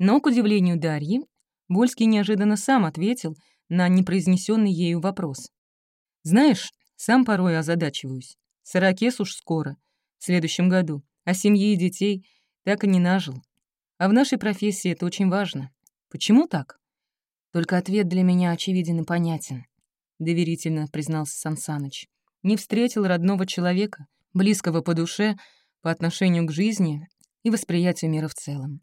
Но, к удивлению Дарьи, Вольский неожиданно сам ответил на непроизнесенный ею вопрос. «Знаешь, сам порой озадачиваюсь. Сорокес уж скоро, в следующем году, а семьи и детей так и не нажил. А в нашей профессии это очень важно. Почему так?» «Только ответ для меня очевиден и понятен», — доверительно признался Сансаныч. «Не встретил родного человека, близкого по душе, по отношению к жизни и восприятию мира в целом.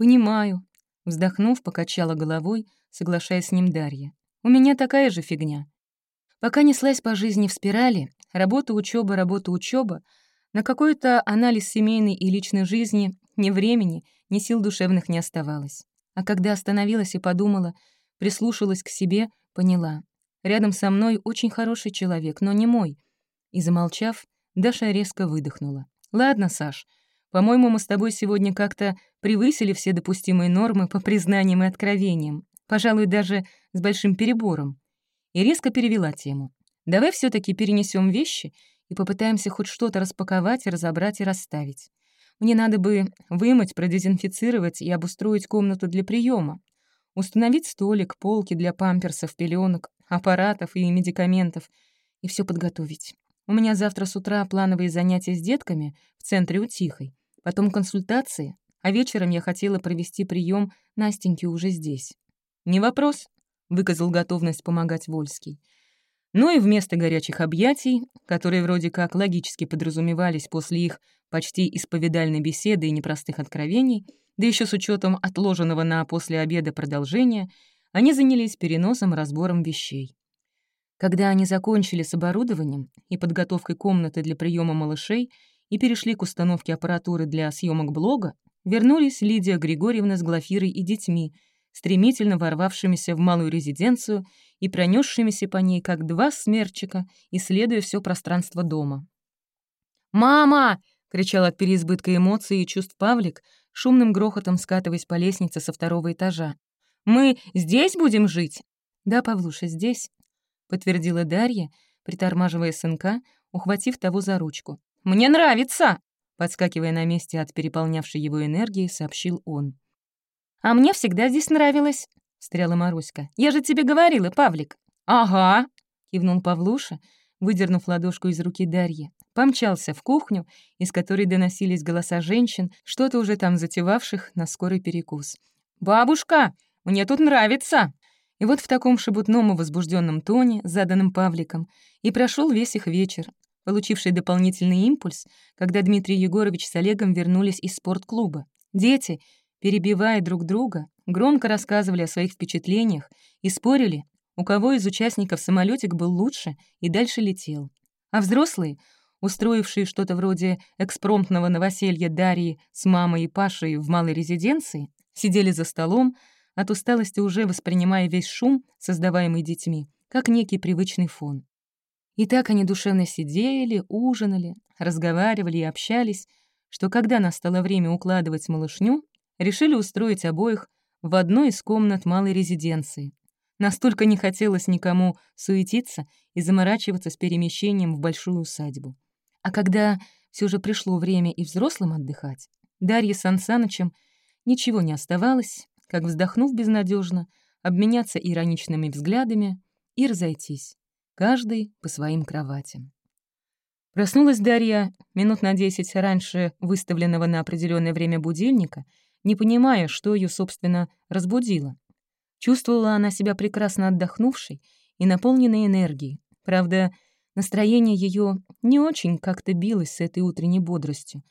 «Понимаю», — вздохнув, покачала головой, соглашаясь с ним Дарья. «У меня такая же фигня. Пока неслась по жизни в спирали, работа, учеба, работа, учеба, на какой-то анализ семейной и личной жизни ни времени, ни сил душевных не оставалось. А когда остановилась и подумала, прислушалась к себе, поняла. Рядом со мной очень хороший человек, но не мой. И, замолчав, Даша резко выдохнула. «Ладно, Саш, по-моему, мы с тобой сегодня как-то превысили все допустимые нормы по признаниям и откровениям, пожалуй, даже с большим перебором». И резко перевела тему. «Давай все таки перенесем вещи и попытаемся хоть что-то распаковать, разобрать и расставить. Мне надо бы вымыть, продезинфицировать и обустроить комнату для приема, установить столик, полки для памперсов, пеленок, аппаратов и медикаментов и все подготовить. У меня завтра с утра плановые занятия с детками в центре у Тихой, потом консультации, а вечером я хотела провести прием Настеньки уже здесь. «Не вопрос», — выказал готовность помогать Вольский. Ну и вместо горячих объятий, которые вроде как логически подразумевались после их почти исповедальной беседы и непростых откровений, да еще с учетом отложенного на после обеда продолжения, они занялись переносом и разбором вещей. Когда они закончили с оборудованием и подготовкой комнаты для приема малышей и перешли к установке аппаратуры для съемок блога, вернулись Лидия Григорьевна с Глафирой и детьми, стремительно ворвавшимися в малую резиденцию и пронесшимися по ней, как два смерчика, исследуя все пространство дома. «Мама!» — кричал от переизбытка эмоций и чувств Павлик, шумным грохотом скатываясь по лестнице со второго этажа. «Мы здесь будем жить?» «Да, Павлуша, здесь», подтвердила Дарья, притормаживая сынка, ухватив того за ручку. «Мне нравится!» Подскакивая на месте от переполнявшей его энергии, сообщил он. «А мне всегда здесь нравилось», — встряла Маруська. «Я же тебе говорила, Павлик». «Ага», — кивнул Павлуша, выдернув ладошку из руки Дарьи. Помчался в кухню, из которой доносились голоса женщин, что-то уже там затевавших на скорый перекус. «Бабушка, мне тут нравится!» И вот в таком шебутном и возбужденном тоне, заданном Павликом, и прошел весь их вечер, получивший дополнительный импульс, когда Дмитрий Егорович с Олегом вернулись из спортклуба. Дети, перебивая друг друга, громко рассказывали о своих впечатлениях и спорили, у кого из участников самолетик был лучше и дальше летел. А взрослые, устроившие что-то вроде экспромтного новоселья Дарьи с мамой и Пашей в малой резиденции, сидели за столом, от усталости уже воспринимая весь шум, создаваемый детьми, как некий привычный фон. И так они душевно сидели, ужинали, разговаривали и общались, что когда настало время укладывать малышню, решили устроить обоих в одной из комнат малой резиденции. Настолько не хотелось никому суетиться и заморачиваться с перемещением в большую усадьбу. А когда все же пришло время и взрослым отдыхать, Дарье с Ансанычем ничего не оставалось, как, вздохнув безнадежно, обменяться ироничными взглядами и разойтись, каждый по своим кроватям. Проснулась Дарья минут на десять раньше выставленного на определенное время будильника, не понимая, что ее, собственно, разбудило. Чувствовала она себя прекрасно отдохнувшей и наполненной энергией. Правда, настроение ее не очень как-то билось с этой утренней бодростью.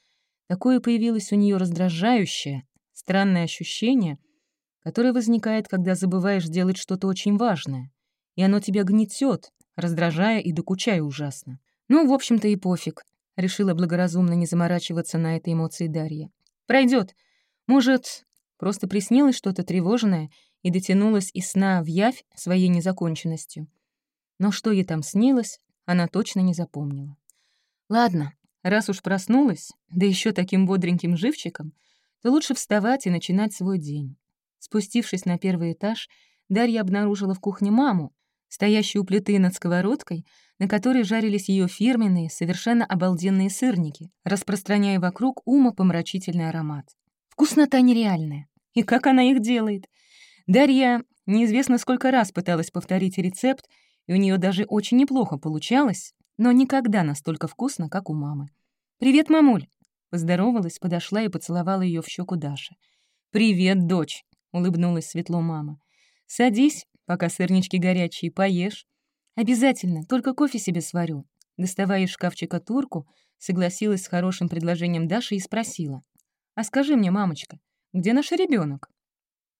Такое появилось у нее раздражающее, странное ощущение — которое возникает, когда забываешь делать что-то очень важное, и оно тебя гнетет, раздражая и докучая ужасно. Ну, в общем-то, и пофиг. Решила благоразумно не заморачиваться на этой эмоции Дарья. Пройдет. Может, просто приснилось что-то тревожное и дотянулась из сна в явь своей незаконченностью. Но что ей там снилось, она точно не запомнила. Ладно, раз уж проснулась, да еще таким бодреньким живчиком, то лучше вставать и начинать свой день. Спустившись на первый этаж, Дарья обнаружила в кухне маму, стоящую у плиты над сковородкой, на которой жарились ее фирменные, совершенно обалденные сырники, распространяя вокруг умопомрачительный аромат. Вкуснота нереальная. И как она их делает? Дарья неизвестно сколько раз пыталась повторить рецепт, и у нее даже очень неплохо получалось, но никогда настолько вкусно, как у мамы. «Привет, мамуль!» Поздоровалась, подошла и поцеловала ее в щеку Даша. «Привет, дочь!» — улыбнулась светло мама. «Садись, пока сырнички горячие, поешь. Обязательно, только кофе себе сварю». Доставая из шкафчика турку, согласилась с хорошим предложением Даши и спросила. «А скажи мне, мамочка, где наш ребенок?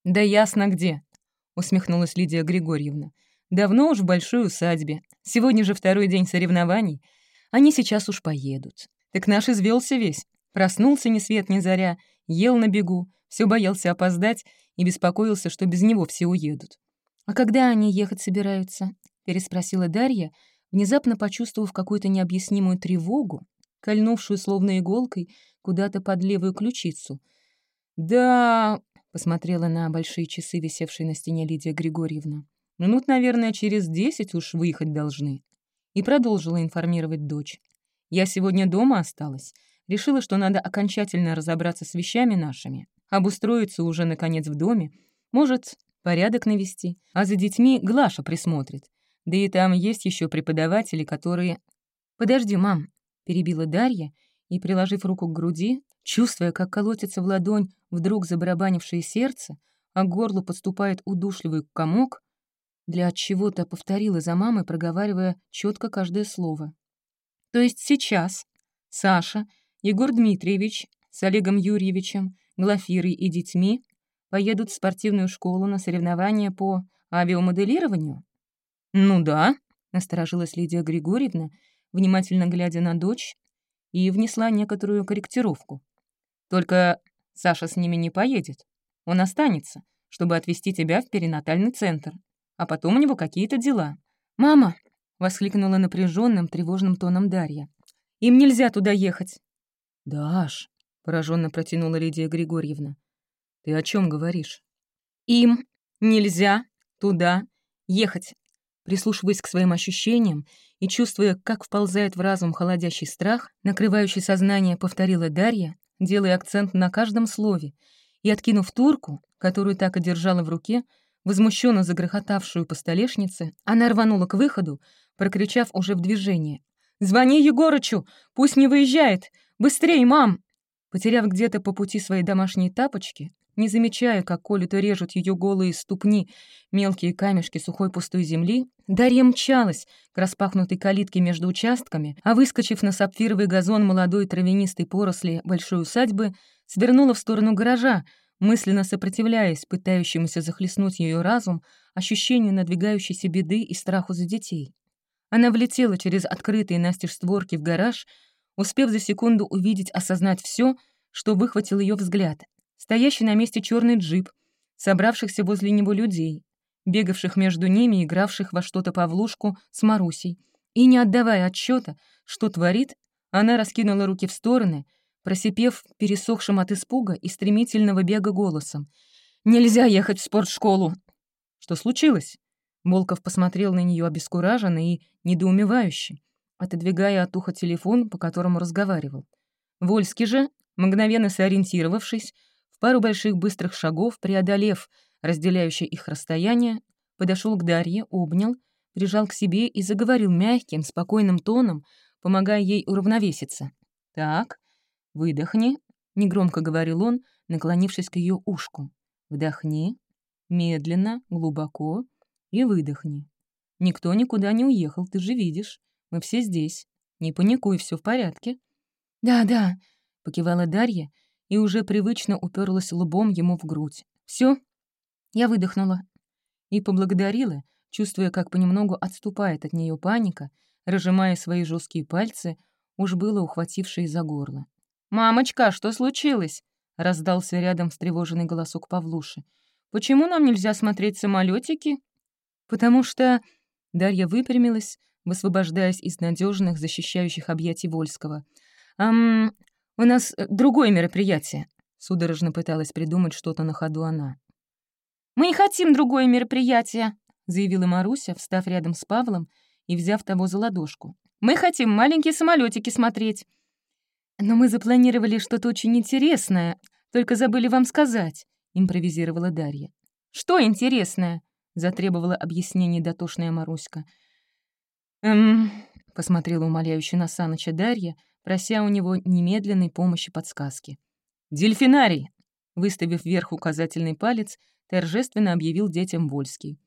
«Да ясно где», — усмехнулась Лидия Григорьевна. «Давно уж в большой усадьбе. Сегодня же второй день соревнований. Они сейчас уж поедут. Так наш извелся весь. Проснулся ни свет ни заря, ел на бегу, все боялся опоздать и беспокоился, что без него все уедут. «А когда они ехать собираются?» — переспросила Дарья, внезапно почувствовав какую-то необъяснимую тревогу, кольнувшую словно иголкой куда-то под левую ключицу. «Да...» — посмотрела на большие часы, висевшие на стене Лидия Григорьевна. «Минут, наверное, через десять уж выехать должны». И продолжила информировать дочь. «Я сегодня дома осталась. Решила, что надо окончательно разобраться с вещами нашими, обустроиться уже, наконец, в доме, может, порядок навести, а за детьми Глаша присмотрит. Да и там есть еще преподаватели, которые... «Подожди, мам», — перебила Дарья и, приложив руку к груди, чувствуя, как колотится в ладонь вдруг забарабанившее сердце, а горлу подступает удушливый комок, для чего-то повторила за мамой, проговаривая четко каждое слово. То есть сейчас Саша Егор Дмитриевич с Олегом Юрьевичем, Глафирой и детьми поедут в спортивную школу на соревнования по авиамоделированию? «Ну да», — насторожилась Лидия Григорьевна, внимательно глядя на дочь, и внесла некоторую корректировку. «Только Саша с ними не поедет. Он останется, чтобы отвезти тебя в перинатальный центр. А потом у него какие-то дела». «Мама!» — воскликнула напряженным, тревожным тоном Дарья. «Им нельзя туда ехать. «Даш», — пораженно протянула Лидия Григорьевна, — «ты о чем говоришь?» «Им нельзя туда ехать», прислушиваясь к своим ощущениям и чувствуя, как вползает в разум холодящий страх, накрывающий сознание, повторила Дарья, делая акцент на каждом слове, и, откинув турку, которую так и держала в руке, возмущенно загрохотавшую по столешнице, она рванула к выходу, прокричав уже в движение. «Звони Егорычу! Пусть не выезжает! «Быстрей, мам!» Потеряв где-то по пути свои домашние тапочки, не замечая, как колют режут ее голые ступни мелкие камешки сухой пустой земли, Дарья мчалась к распахнутой калитке между участками, а выскочив на сапфировый газон молодой травянистой поросли большой усадьбы, свернула в сторону гаража, мысленно сопротивляясь пытающемуся захлестнуть ее разум ощущению надвигающейся беды и страху за детей. Она влетела через открытые настежь створки в гараж, успев за секунду увидеть, осознать все, что выхватил ее взгляд. Стоящий на месте черный джип, собравшихся возле него людей, бегавших между ними, игравших во что-то Павлушку с Марусей. И, не отдавая отчета, что творит, она раскинула руки в стороны, просипев пересохшим от испуга и стремительного бега голосом. «Нельзя ехать в спортшколу!» «Что случилось?» Волков посмотрел на нее обескураженно и недоумевающе отодвигая от уха телефон, по которому разговаривал. Вольский же, мгновенно сориентировавшись, пару больших быстрых шагов, преодолев разделяющее их расстояние, подошел к Дарье, обнял, прижал к себе и заговорил мягким, спокойным тоном, помогая ей уравновеситься. «Так, выдохни», — негромко говорил он, наклонившись к ее ушку. «Вдохни, медленно, глубоко и выдохни. Никто никуда не уехал, ты же видишь. Мы все здесь. Не паникуй, все в порядке». «Да, да», — покивала Дарья и уже привычно уперлась лбом ему в грудь. Все, Я выдохнула. И поблагодарила, чувствуя, как понемногу отступает от нее паника, разжимая свои жесткие пальцы, уж было ухватившие за горло. «Мамочка, что случилось?» — раздался рядом встревоженный голосок Павлуши. «Почему нам нельзя смотреть самолетики? «Потому что...» Дарья выпрямилась, высвобождаясь из надежных, защищающих объятий Вольского. «Ам, у нас э, другое мероприятие», — судорожно пыталась придумать что-то на ходу она. «Мы и хотим другое мероприятие», — заявила Маруся, встав рядом с Павлом и взяв того за ладошку. «Мы хотим маленькие самолетики смотреть». «Но мы запланировали что-то очень интересное, только забыли вам сказать», — импровизировала Дарья. «Что интересное?» — затребовала объяснение дотошная Маруська. «Эм...» — посмотрела умоляюще на Саныча Дарья, прося у него немедленной помощи подсказки. «Дельфинарий!» — выставив вверх указательный палец, торжественно объявил детям Вольский.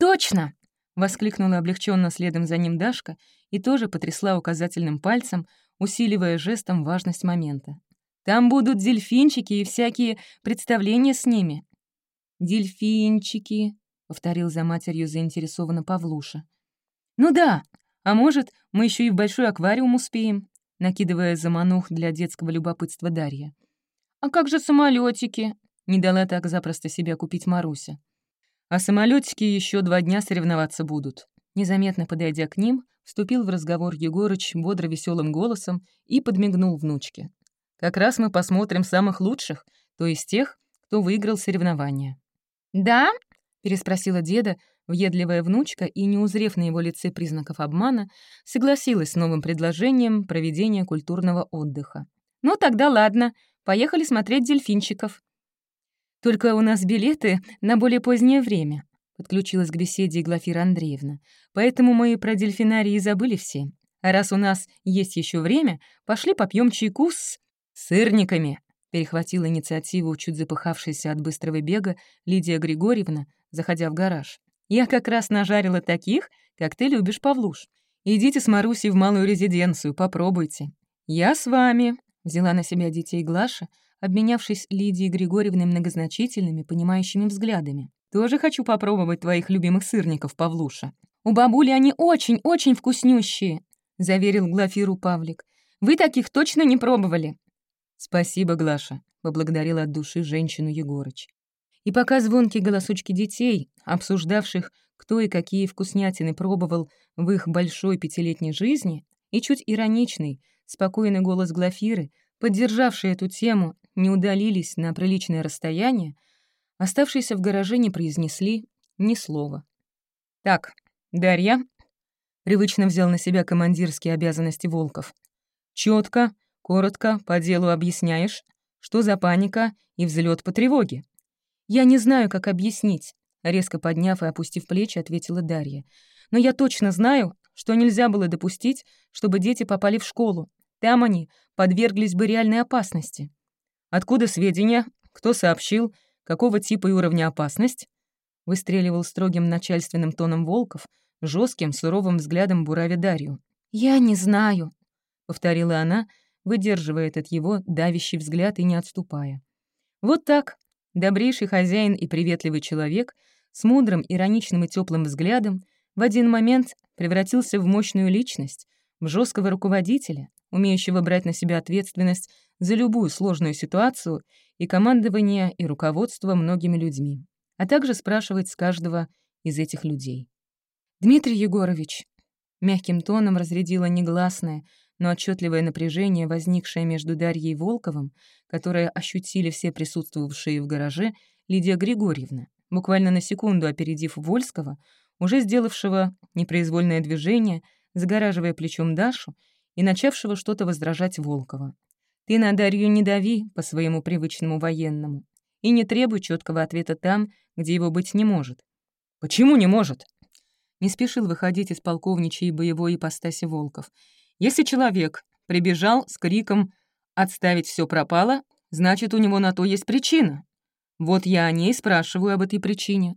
«Точно!» — воскликнула облегченно следом за ним Дашка и тоже потрясла указательным пальцем, усиливая жестом важность момента. «Там будут дельфинчики и всякие представления с ними». «Дельфинчики», — повторил за матерью заинтересованно Павлуша. «Ну да, а может, мы еще и в большой аквариум успеем», накидывая заманух для детского любопытства Дарья. «А как же самолетики? не дала так запросто себя купить Маруся. «А самолетики еще два дня соревноваться будут». Незаметно подойдя к ним, вступил в разговор Егорыч бодро веселым голосом и подмигнул внучке. «Как раз мы посмотрим самых лучших, то есть тех, кто выиграл соревнования». «Да?» — переспросила деда, Въедливая внучка и, не узрев на его лице признаков обмана, согласилась с новым предложением проведения культурного отдыха. «Ну тогда ладно, поехали смотреть дельфинчиков». «Только у нас билеты на более позднее время», — подключилась к беседе Глафира Андреевна. «Поэтому мы про дельфинарии забыли все. А раз у нас есть еще время, пошли попьем чайку с... сырниками», — перехватила инициативу чуть запыхавшаяся от быстрого бега Лидия Григорьевна, заходя в гараж. Я как раз нажарила таких, как ты любишь, Павлуш. Идите с Марусей в малую резиденцию, попробуйте. Я с вами», — взяла на себя детей Глаша, обменявшись Лидией Григорьевной многозначительными, понимающими взглядами. «Тоже хочу попробовать твоих любимых сырников, Павлуша. У бабули они очень-очень вкуснющие», — заверил Глафиру Павлик. «Вы таких точно не пробовали». «Спасибо, Глаша», — поблагодарил от души женщину Егорыч. И пока звонкие голосочки детей, обсуждавших, кто и какие вкуснятины пробовал в их большой пятилетней жизни, и чуть ироничный, спокойный голос Глафиры, поддержавший эту тему, не удалились на приличное расстояние, оставшиеся в гараже не произнесли ни слова. «Так, Дарья», — привычно взял на себя командирские обязанности Волков, четко, коротко, по делу объясняешь, что за паника и взлет по тревоге. «Я не знаю, как объяснить», — резко подняв и опустив плечи, ответила Дарья. «Но я точно знаю, что нельзя было допустить, чтобы дети попали в школу. Там они подверглись бы реальной опасности». «Откуда сведения? Кто сообщил? Какого типа и уровня опасность?» Выстреливал строгим начальственным тоном Волков, жестким, суровым взглядом буравя Дарью. «Я не знаю», — повторила она, выдерживая этот его давящий взгляд и не отступая. Вот так, Добрейший хозяин и приветливый человек с мудрым, ироничным и теплым взглядом в один момент превратился в мощную личность, в жесткого руководителя, умеющего брать на себя ответственность за любую сложную ситуацию и командование и руководство многими людьми, а также спрашивать с каждого из этих людей. «Дмитрий Егорович», — мягким тоном разрядила негласное, но отчетливое напряжение, возникшее между Дарьей и Волковым, которое ощутили все присутствовавшие в гараже, Лидия Григорьевна, буквально на секунду опередив Вольского, уже сделавшего непроизвольное движение, загораживая плечом Дашу и начавшего что-то возражать Волкова. «Ты на Дарью не дави по своему привычному военному и не требуй четкого ответа там, где его быть не может». «Почему не может?» Не спешил выходить из полковничьей боевой ипостаси Волков — если человек прибежал с криком «отставить все пропало», значит, у него на то есть причина. Вот я о ней спрашиваю об этой причине.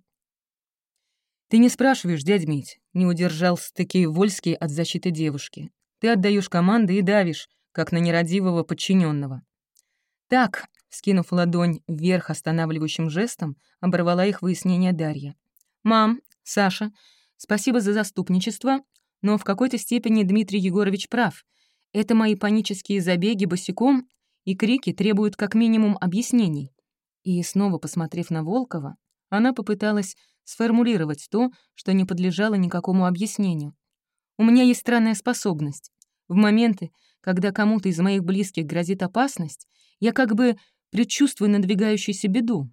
«Ты не спрашиваешь, дядь Мить», — не удержал-таки Вольский от защиты девушки. «Ты отдаешь команды и давишь, как на нерадивого подчиненного. «Так», — скинув ладонь вверх останавливающим жестом, оборвала их выяснение Дарья. «Мам, Саша, спасибо за заступничество, но в какой-то степени Дмитрий Егорович прав. Это мои панические забеги босиком и крики требуют как минимум объяснений. И снова посмотрев на Волкова, она попыталась сформулировать то, что не подлежало никакому объяснению. «У меня есть странная способность. В моменты, когда кому-то из моих близких грозит опасность, я как бы предчувствую надвигающуюся беду.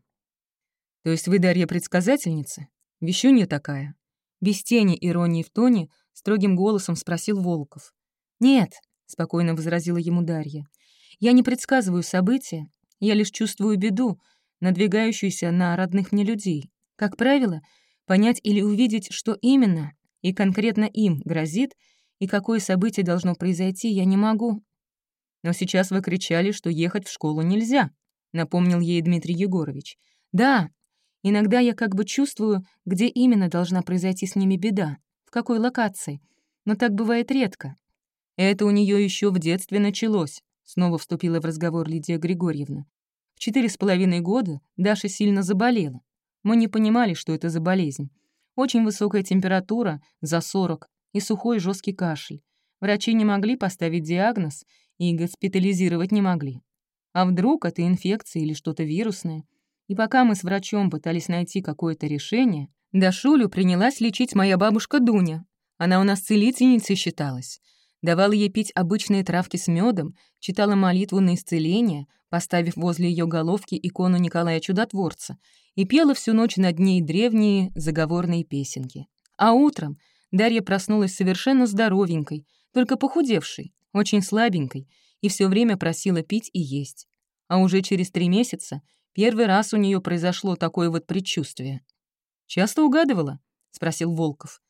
То есть вы, Дарья, предсказательница? Вещунья такая?» Без тени иронии в тоне — строгим голосом спросил Волков. «Нет», — спокойно возразила ему Дарья, — «я не предсказываю события, я лишь чувствую беду, надвигающуюся на родных мне людей. Как правило, понять или увидеть, что именно и конкретно им грозит, и какое событие должно произойти, я не могу. Но сейчас вы кричали, что ехать в школу нельзя, напомнил ей Дмитрий Егорович. Да, иногда я как бы чувствую, где именно должна произойти с ними беда, какой локации, но так бывает редко. Это у нее еще в детстве началось, снова вступила в разговор Лидия Григорьевна. В четыре с половиной года Даша сильно заболела. Мы не понимали, что это за болезнь. Очень высокая температура, за 40, и сухой жесткий кашель. Врачи не могли поставить диагноз и госпитализировать не могли. А вдруг это инфекция или что-то вирусное? И пока мы с врачом пытались найти какое-то решение, Дашулю принялась лечить моя бабушка Дуня. Она у нас целительницей считалась. Давала ей пить обычные травки с медом, читала молитву на исцеление, поставив возле ее головки икону Николая Чудотворца, и пела всю ночь над ней древние заговорные песенки. А утром Дарья проснулась совершенно здоровенькой, только похудевшей, очень слабенькой, и все время просила пить и есть. А уже через три месяца первый раз у нее произошло такое вот предчувствие. «Часто угадывала?» — спросил Волков.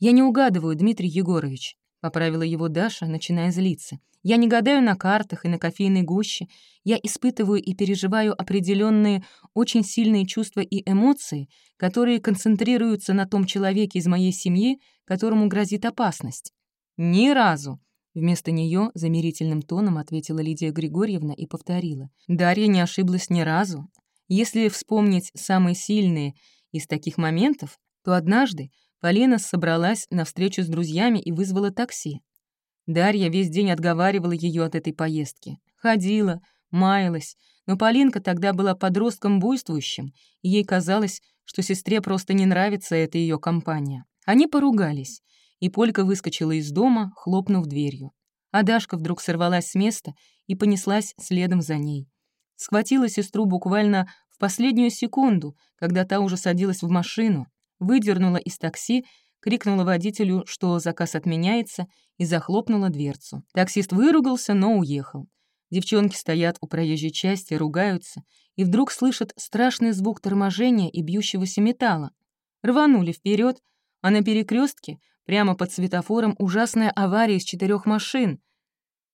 «Я не угадываю, Дмитрий Егорович», — поправила его Даша, начиная злиться. «Я не гадаю на картах и на кофейной гуще. Я испытываю и переживаю определенные, очень сильные чувства и эмоции, которые концентрируются на том человеке из моей семьи, которому грозит опасность. Ни разу, Вместо нее замирительным тоном ответила Лидия Григорьевна и повторила. Дарья не ошиблась ни разу. Если вспомнить самые сильные из таких моментов, то однажды Полина собралась на встречу с друзьями и вызвала такси. Дарья весь день отговаривала ее от этой поездки. Ходила, маялась, но Полинка тогда была подростком буйствующим, и ей казалось, что сестре просто не нравится эта ее компания. Они поругались, и Полька выскочила из дома, хлопнув дверью. А Дашка вдруг сорвалась с места и понеслась следом за ней. Схватила сестру буквально последнюю секунду, когда та уже садилась в машину, выдернула из такси, крикнула водителю, что заказ отменяется, и захлопнула дверцу. Таксист выругался, но уехал. Девчонки стоят у проезжей части, ругаются, и вдруг слышат страшный звук торможения и бьющегося металла. Рванули вперед, а на перекрестке Прямо под светофором ужасная авария из четырех машин.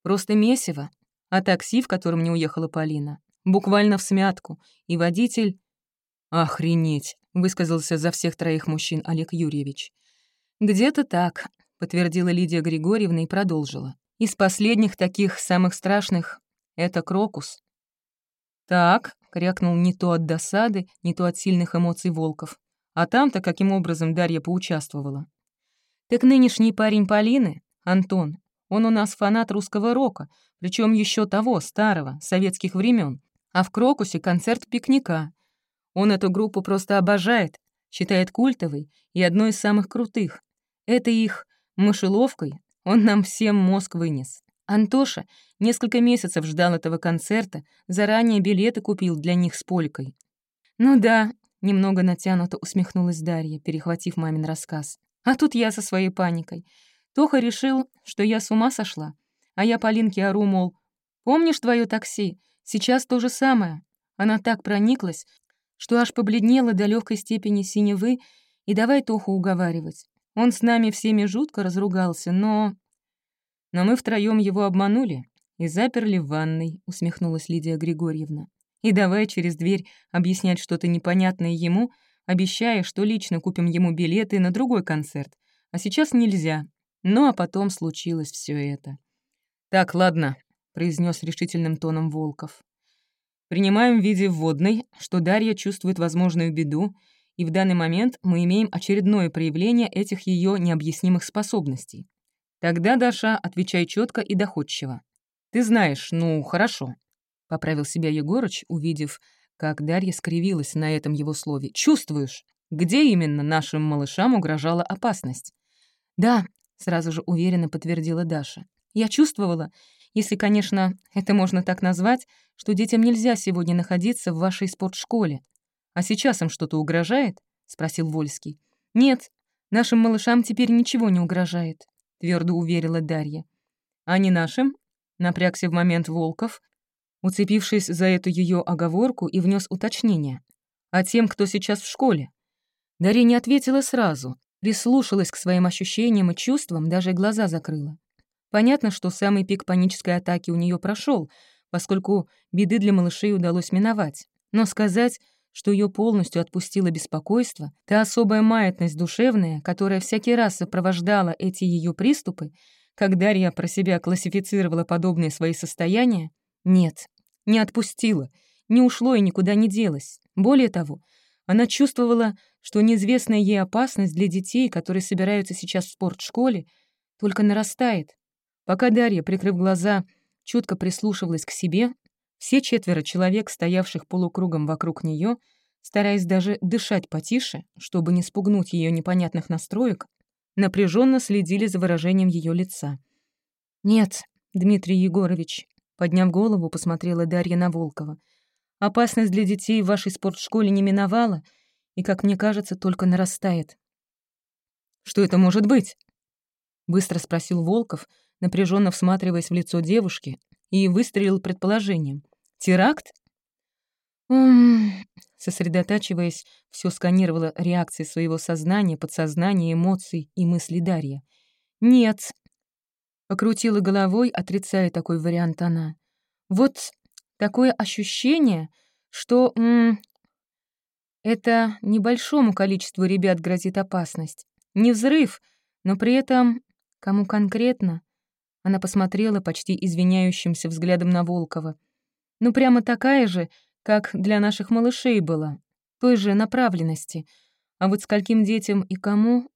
Просто месиво. А такси, в котором не уехала Полина, буквально в смятку. И водитель... «Охренеть!» — высказался за всех троих мужчин Олег Юрьевич. «Где-то так», — подтвердила Лидия Григорьевна и продолжила. «Из последних таких самых страшных — это Крокус». «Так», — крякнул не то от досады, не то от сильных эмоций Волков. А там-то каким образом Дарья поучаствовала? Так нынешний парень Полины, Антон, он у нас фанат русского рока, причем еще того, старого, советских времен. А в Крокусе концерт пикника. Он эту группу просто обожает, считает культовой и одной из самых крутых. Это их мышеловкой он нам всем мозг вынес. Антоша несколько месяцев ждал этого концерта, заранее билеты купил для них с Полькой. «Ну да», — немного натянуто усмехнулась Дарья, перехватив мамин рассказ. А тут я со своей паникой. Тоха решил, что я с ума сошла. А я Полинке ору, мол, «Помнишь твое такси? Сейчас то же самое». Она так прониклась, что аж побледнела до легкой степени синевы, и давай Тоху уговаривать. Он с нами всеми жутко разругался, но... Но мы втроем его обманули и заперли в ванной, усмехнулась Лидия Григорьевна. И давай через дверь объяснять что-то непонятное ему — обещая, что лично купим ему билеты на другой концерт. А сейчас нельзя. Ну а потом случилось все это. «Так, ладно», — произнес решительным тоном Волков. «Принимаем в виде вводной, что Дарья чувствует возможную беду, и в данный момент мы имеем очередное проявление этих ее необъяснимых способностей. Тогда, Даша, отвечай четко и доходчиво. Ты знаешь, ну, хорошо», — поправил себя Егорыч, увидев, как Дарья скривилась на этом его слове. «Чувствуешь, где именно нашим малышам угрожала опасность?» «Да», — сразу же уверенно подтвердила Даша. «Я чувствовала, если, конечно, это можно так назвать, что детям нельзя сегодня находиться в вашей спортшколе. А сейчас им что-то угрожает?» — спросил Вольский. «Нет, нашим малышам теперь ничего не угрожает», — твердо уверила Дарья. «А не нашим?» — напрягся в момент Волков, уцепившись за эту ее оговорку и внес уточнение. «А тем, кто сейчас в школе?» Дарья не ответила сразу, прислушалась к своим ощущениям и чувствам, даже глаза закрыла. Понятно, что самый пик панической атаки у нее прошел, поскольку беды для малышей удалось миновать. Но сказать, что ее полностью отпустило беспокойство, та особая маятность душевная, которая всякий раз сопровождала эти ее приступы, как Дарья про себя классифицировала подобные свои состояния, нет, не отпустила, не ушло и никуда не делось. Более того, она чувствовала, что неизвестная ей опасность для детей, которые собираются сейчас в спортшколе, только нарастает. Пока Дарья, прикрыв глаза, чутко прислушивалась к себе, все четверо человек, стоявших полукругом вокруг нее, стараясь даже дышать потише, чтобы не спугнуть ее непонятных настроек, напряженно следили за выражением ее лица. «Нет, Дмитрий Егорович», — подняв голову, посмотрела Дарья на Волкова. «Опасность для детей в вашей спортшколе не миновала и, как мне кажется, только нарастает». «Что это может быть?» — быстро спросил Волков, напряженно всматриваясь в лицо девушки, и выстрелил предположением. «Теракт?» Сосредотачиваясь, все сканировала реакции своего сознания, подсознания, эмоций и мыслей Дарья. «Нет». Покрутила головой, отрицая такой вариант она. «Вот такое ощущение, что... М это небольшому количеству ребят грозит опасность. Не взрыв, но при этом кому конкретно?» Она посмотрела почти извиняющимся взглядом на Волкова. «Ну, прямо такая же, как для наших малышей была, той же направленности. А вот скольким детям и кому?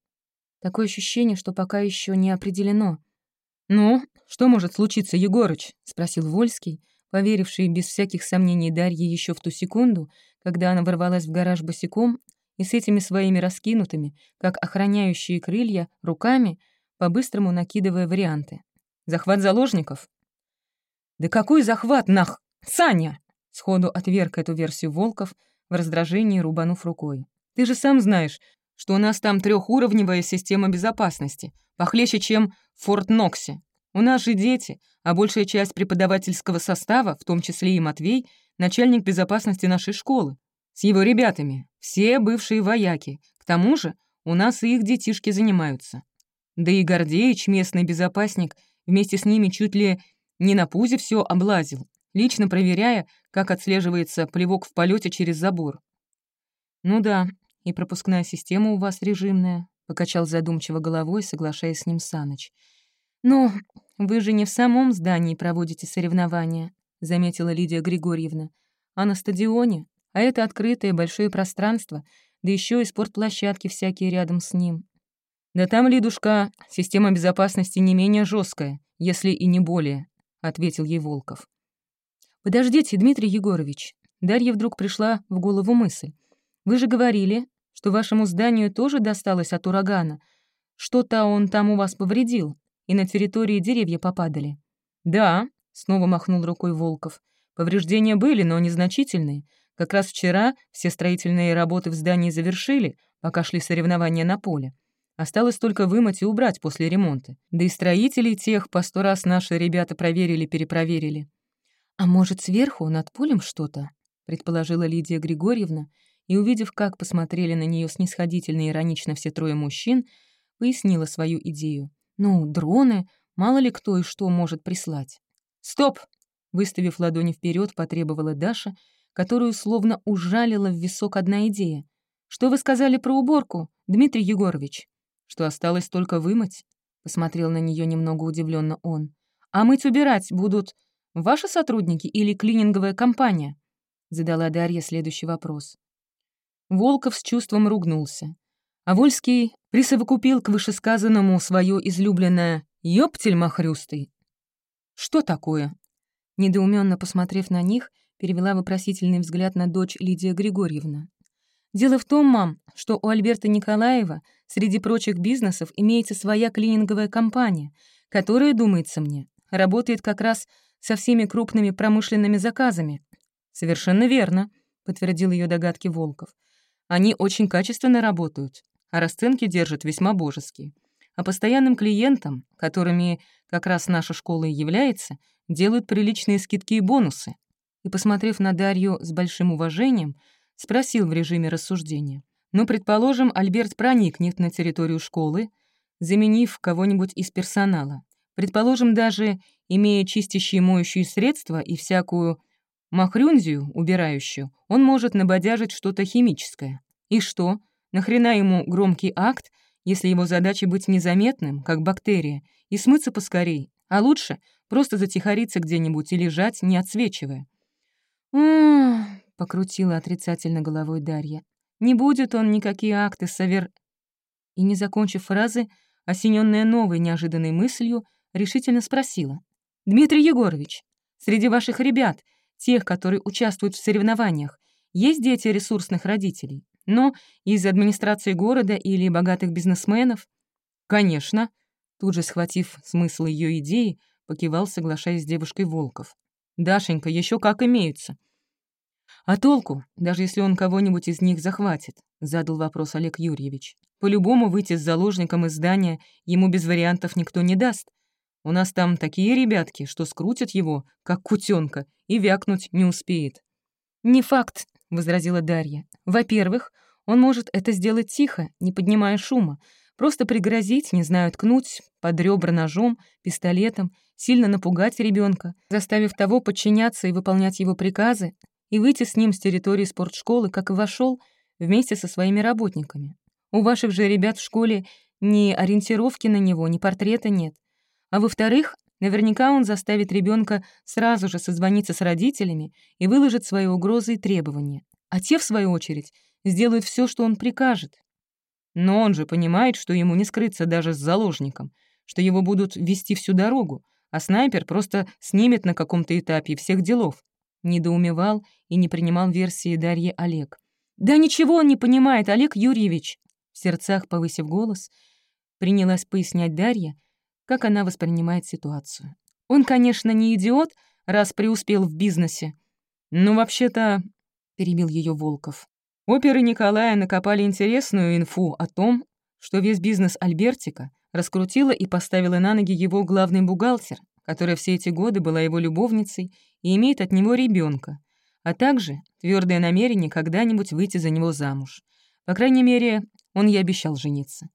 Такое ощущение, что пока еще не определено. «Ну, что может случиться, Егорыч?» — спросил Вольский, поверивший без всяких сомнений Дарье еще в ту секунду, когда она ворвалась в гараж босиком и с этими своими раскинутыми, как охраняющие крылья, руками, по-быстрому накидывая варианты. «Захват заложников?» «Да какой захват, нах... Саня!» Сходу отверг эту версию Волков, в раздражении рубанув рукой. «Ты же сам знаешь, что у нас там трехуровневая система безопасности, похлеще, чем в Форт-Ноксе. У нас же дети, а большая часть преподавательского состава, в том числе и Матвей, начальник безопасности нашей школы. С его ребятами. Все бывшие вояки. К тому же у нас и их детишки занимаются. Да и Гордеич, местный безопасник, вместе с ними чуть ли не на пузе все облазил лично проверяя, как отслеживается плевок в полете через забор. «Ну да, и пропускная система у вас режимная», — покачал задумчиво головой, соглашаясь с ним Саныч. «Ну, вы же не в самом здании проводите соревнования», — заметила Лидия Григорьевна, «а на стадионе, а это открытое большое пространство, да еще и спортплощадки всякие рядом с ним». «Да там, Лидушка, система безопасности не менее жесткая, если и не более», — ответил ей Волков. «Подождите, Дмитрий Егорович». Дарья вдруг пришла в голову мысль. «Вы же говорили, что вашему зданию тоже досталось от урагана. Что-то он там у вас повредил, и на территории деревья попадали». «Да», — снова махнул рукой Волков. «Повреждения были, но незначительные. Как раз вчера все строительные работы в здании завершили, пока шли соревнования на поле. Осталось только вымыть и убрать после ремонта. Да и строителей тех по сто раз наши ребята проверили-перепроверили. «А может, сверху, над полем что-то?» — предположила Лидия Григорьевна, и, увидев, как посмотрели на нее снисходительно и иронично все трое мужчин, пояснила свою идею. «Ну, дроны, мало ли кто и что может прислать». «Стоп!» — выставив ладони вперед, потребовала Даша, которую словно ужалила в висок одна идея. «Что вы сказали про уборку, Дмитрий Егорович?» «Что осталось только вымыть?» — посмотрел на нее немного удивленно он. «А мыть убирать будут Ваши сотрудники или клининговая компания?» Задала Дарья следующий вопрос. Волков с чувством ругнулся. А Вольский присовокупил к вышесказанному свое излюбленное «Ёптель махрюстый». «Что такое?» Недоуменно посмотрев на них, перевела вопросительный взгляд на дочь Лидия Григорьевна. «Дело в том, мам, что у Альберта Николаева среди прочих бизнесов имеется своя клининговая компания, которая, думается мне, работает как раз со всеми крупными промышленными заказами». «Совершенно верно», — подтвердил ее догадки Волков. «Они очень качественно работают, а расценки держат весьма божеские. А постоянным клиентам, которыми как раз наша школа и является, делают приличные скидки и бонусы. и, посмотрев на Дарью с большим уважением, спросил в режиме рассуждения. «Ну, предположим, Альберт проникнет на территорию школы, заменив кого-нибудь из персонала. Предположим, даже имея чистящие моющие средства и всякую махрюнзию, убирающую, он может набодяжить что-то химическое. И что? Нахрена ему громкий акт, если его задача быть незаметным, как бактерия, и смыться поскорей, а лучше просто затихариться где-нибудь и лежать, не отсвечивая. Покрутила отрицательно головой Дарья. «Не будет он никакие акты совер...» И, не закончив фразы, осененная новой неожиданной мыслью, решительно спросила. «Дмитрий Егорович, среди ваших ребят, тех, которые участвуют в соревнованиях, есть дети ресурсных родителей, но из администрации города или богатых бизнесменов?» «Конечно», тут же схватив смысл ее идеи, покивал, соглашаясь с девушкой Волков. «Дашенька, еще как имеются». «А толку, даже если он кого-нибудь из них захватит?» — задал вопрос Олег Юрьевич. «По-любому выйти с заложником из здания ему без вариантов никто не даст. У нас там такие ребятки, что скрутят его, как кутенка, и вякнуть не успеет». «Не факт», — возразила Дарья. «Во-первых, он может это сделать тихо, не поднимая шума, просто пригрозить, не знаю, ткнуть под ребра ножом, пистолетом, сильно напугать ребенка, заставив того подчиняться и выполнять его приказы, и выйти с ним с территории спортшколы, как и вошел, вместе со своими работниками. У ваших же ребят в школе ни ориентировки на него, ни портрета нет. А во-вторых, наверняка он заставит ребенка сразу же созвониться с родителями и выложит свои угрозы и требования. А те, в свою очередь, сделают все, что он прикажет. Но он же понимает, что ему не скрыться даже с заложником, что его будут вести всю дорогу, а снайпер просто снимет на каком-то этапе всех делов. Недоумевал и не принимал версии Дарьи Олег. «Да ничего он не понимает, Олег Юрьевич!» В сердцах, повысив голос, принялась пояснять Дарья, как она воспринимает ситуацию. «Он, конечно, не идиот, раз преуспел в бизнесе. Но вообще-то...» — перебил ее Волков. Оперы Николая накопали интересную инфу о том, что весь бизнес Альбертика раскрутила и поставила на ноги его главный бухгалтер, которая все эти годы была его любовницей и имеет от него ребенка, а также твердое намерение когда-нибудь выйти за него замуж. По крайней мере, он ей обещал жениться.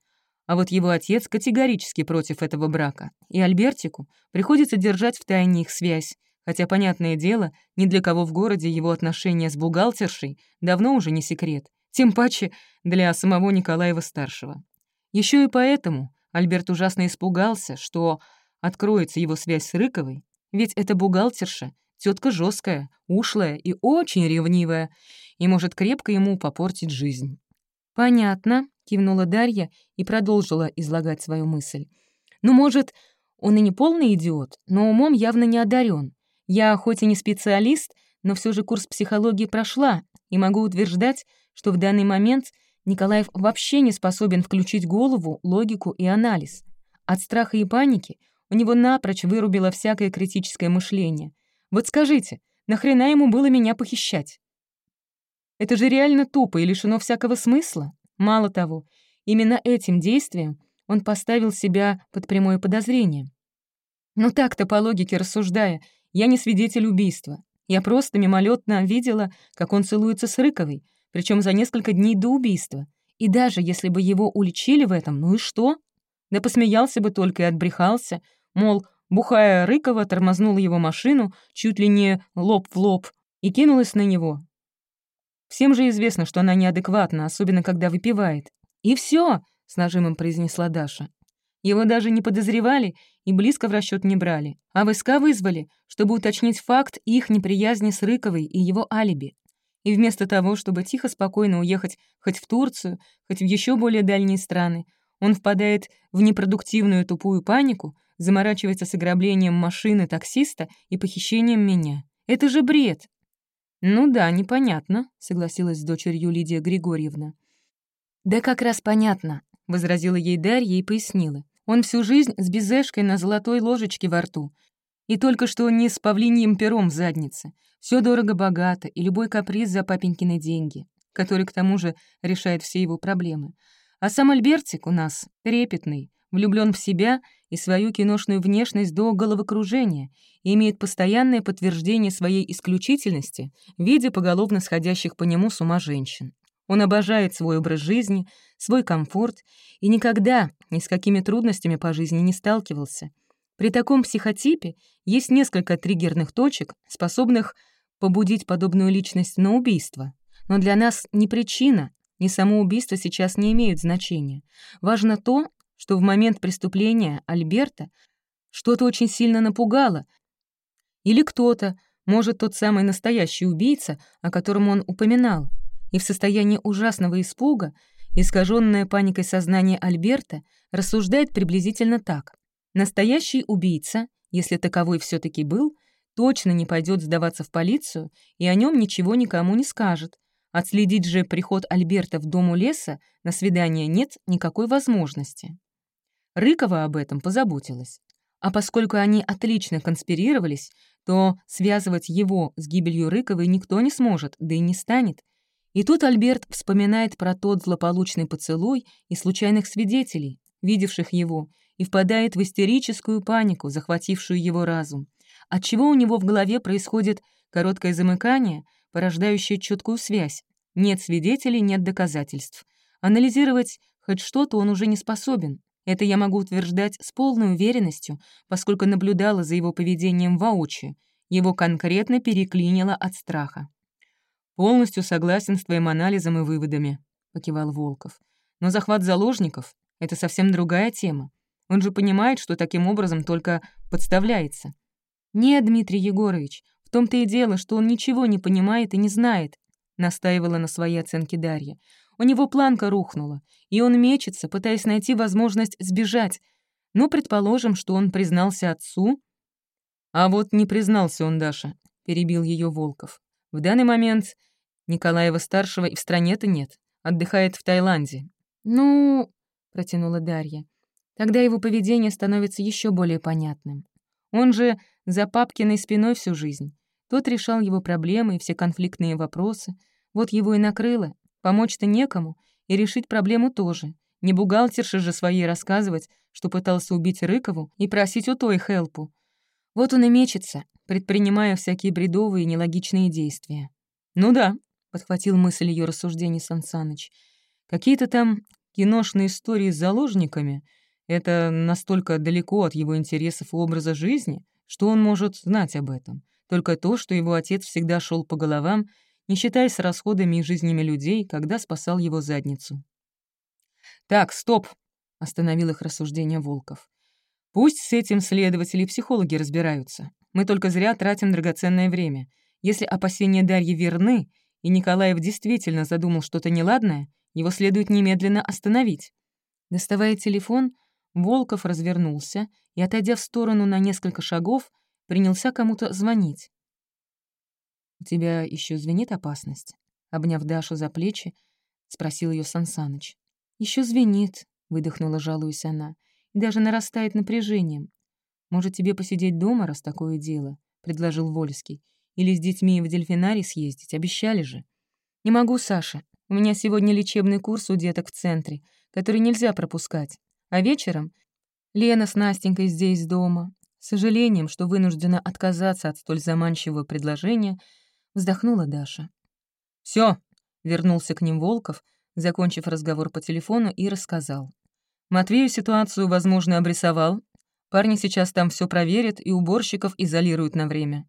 А вот его отец категорически против этого брака, и Альбертику приходится держать в тайне их связь, хотя, понятное дело, ни для кого в городе его отношения с бухгалтершей давно уже не секрет, тем паче для самого Николаева-старшего. Еще и поэтому Альберт ужасно испугался, что откроется его связь с Рыковой, ведь эта бухгалтерша Тетка жесткая, ушлая и очень ревнивая, и может крепко ему попортить жизнь. «Понятно», — кивнула Дарья и продолжила излагать свою мысль. «Ну, может, он и не полный идиот, но умом явно не одарен. Я хоть и не специалист, но все же курс психологии прошла, и могу утверждать, что в данный момент Николаев вообще не способен включить голову, логику и анализ. От страха и паники у него напрочь вырубило всякое критическое мышление — вот скажите, нахрена ему было меня похищать? Это же реально тупо и лишено всякого смысла. Мало того, именно этим действием он поставил себя под прямое подозрение. Ну так-то, по логике рассуждая, я не свидетель убийства. Я просто мимолетно видела, как он целуется с Рыковой, причем за несколько дней до убийства. И даже если бы его уличили в этом, ну и что? Да посмеялся бы только и отбрехался, мол, Бухая Рыкова тормознула его машину чуть ли не лоб в лоб и кинулась на него. Всем же известно, что она неадекватна, особенно когда выпивает. «И все, с нажимом произнесла Даша. Его даже не подозревали и близко в расчет не брали, а ВСК вызвали, чтобы уточнить факт их неприязни с Рыковой и его алиби. И вместо того, чтобы тихо-спокойно уехать хоть в Турцию, хоть в еще более дальние страны, он впадает в непродуктивную тупую панику, заморачивается с ограблением машины таксиста и похищением меня. Это же бред!» «Ну да, непонятно», — согласилась с дочерью Лидия Григорьевна. «Да как раз понятно», — возразила ей Дарья и пояснила. «Он всю жизнь с безэшкой на золотой ложечке во рту. И только что не с павлиньим пером в заднице. Все дорого-богато и любой каприз за папенькины деньги, который, к тому же, решает все его проблемы. А сам Альбертик у нас трепетный, влюблен в себя и свою киношную внешность до головокружения и имеет постоянное подтверждение своей исключительности в виде поголовно сходящих по нему с ума женщин. Он обожает свой образ жизни, свой комфорт и никогда ни с какими трудностями по жизни не сталкивался. При таком психотипе есть несколько триггерных точек, способных побудить подобную личность на убийство. Но для нас ни причина, ни само убийство сейчас не имеют значения. Важно то, что в момент преступления Альберта что-то очень сильно напугало, или кто-то, может, тот самый настоящий убийца, о котором он упоминал, и в состоянии ужасного испуга, искаженное паникой сознание Альберта, рассуждает приблизительно так. Настоящий убийца, если таковой все таки был, точно не пойдет сдаваться в полицию и о нем ничего никому не скажет. Отследить же приход Альберта в дом у леса на свидание нет никакой возможности. Рыкова об этом позаботилась. А поскольку они отлично конспирировались, то связывать его с гибелью Рыковой никто не сможет, да и не станет. И тут Альберт вспоминает про тот злополучный поцелуй и случайных свидетелей, видевших его, и впадает в истерическую панику, захватившую его разум отчего у него в голове происходит короткое замыкание, порождающее четкую связь. Нет свидетелей, нет доказательств. Анализировать хоть что-то он уже не способен. Это я могу утверждать с полной уверенностью, поскольку наблюдала за его поведением воочию. Его конкретно переклинило от страха. «Полностью согласен с твоим анализом и выводами», — покивал Волков. «Но захват заложников — это совсем другая тема. Он же понимает, что таким образом только подставляется. «Нет, Дмитрий Егорович, в том-то и дело, что он ничего не понимает и не знает», — настаивала на своей оценке Дарья. «У него планка рухнула, и он мечется, пытаясь найти возможность сбежать. Ну, предположим, что он признался отцу». «А вот не признался он, Даша», — перебил ее Волков. «В данный момент Николаева-старшего и в стране-то нет. Отдыхает в Таиланде». «Ну...» — протянула Дарья. «Тогда его поведение становится еще более понятным. Он же за папкиной спиной всю жизнь. Тот решал его проблемы и все конфликтные вопросы. Вот его и накрыло. Помочь-то некому, и решить проблему тоже. Не бухгалтерше же своей рассказывать, что пытался убить Рыкову и просить у той хелпу. Вот он и мечется, предпринимая всякие бредовые и нелогичные действия. «Ну да», — подхватил мысль ее рассуждений Сансаныч, «какие-то там киношные истории с заложниками — это настолько далеко от его интересов и образа жизни, что он может знать об этом? Только то, что его отец всегда шел по головам, не считаясь расходами и жизнями людей, когда спасал его задницу. «Так, стоп!» — остановил их рассуждение Волков. «Пусть с этим следователи и психологи разбираются. Мы только зря тратим драгоценное время. Если опасения Дарьи верны, и Николаев действительно задумал что-то неладное, его следует немедленно остановить». Доставая телефон, Волков развернулся и, отойдя в сторону на несколько шагов, принялся кому-то звонить. «У тебя еще звенит опасность?» Обняв Дашу за плечи, спросил ее Сансаныч. Еще звенит», — выдохнула, жалуясь она, — «и даже нарастает напряжением. Может, тебе посидеть дома, раз такое дело?» — предложил Вольский. «Или с детьми в дельфинарий съездить, обещали же». «Не могу, Саша. У меня сегодня лечебный курс у деток в центре, который нельзя пропускать. А вечером Лена с Настенькой здесь дома. С сожалением, что вынуждена отказаться от столь заманчивого предложения, вздохнула Даша. Все, вернулся к ним Волков, закончив разговор по телефону, и рассказал. Матвею ситуацию, возможно, обрисовал. Парни сейчас там все проверят и уборщиков изолируют на время.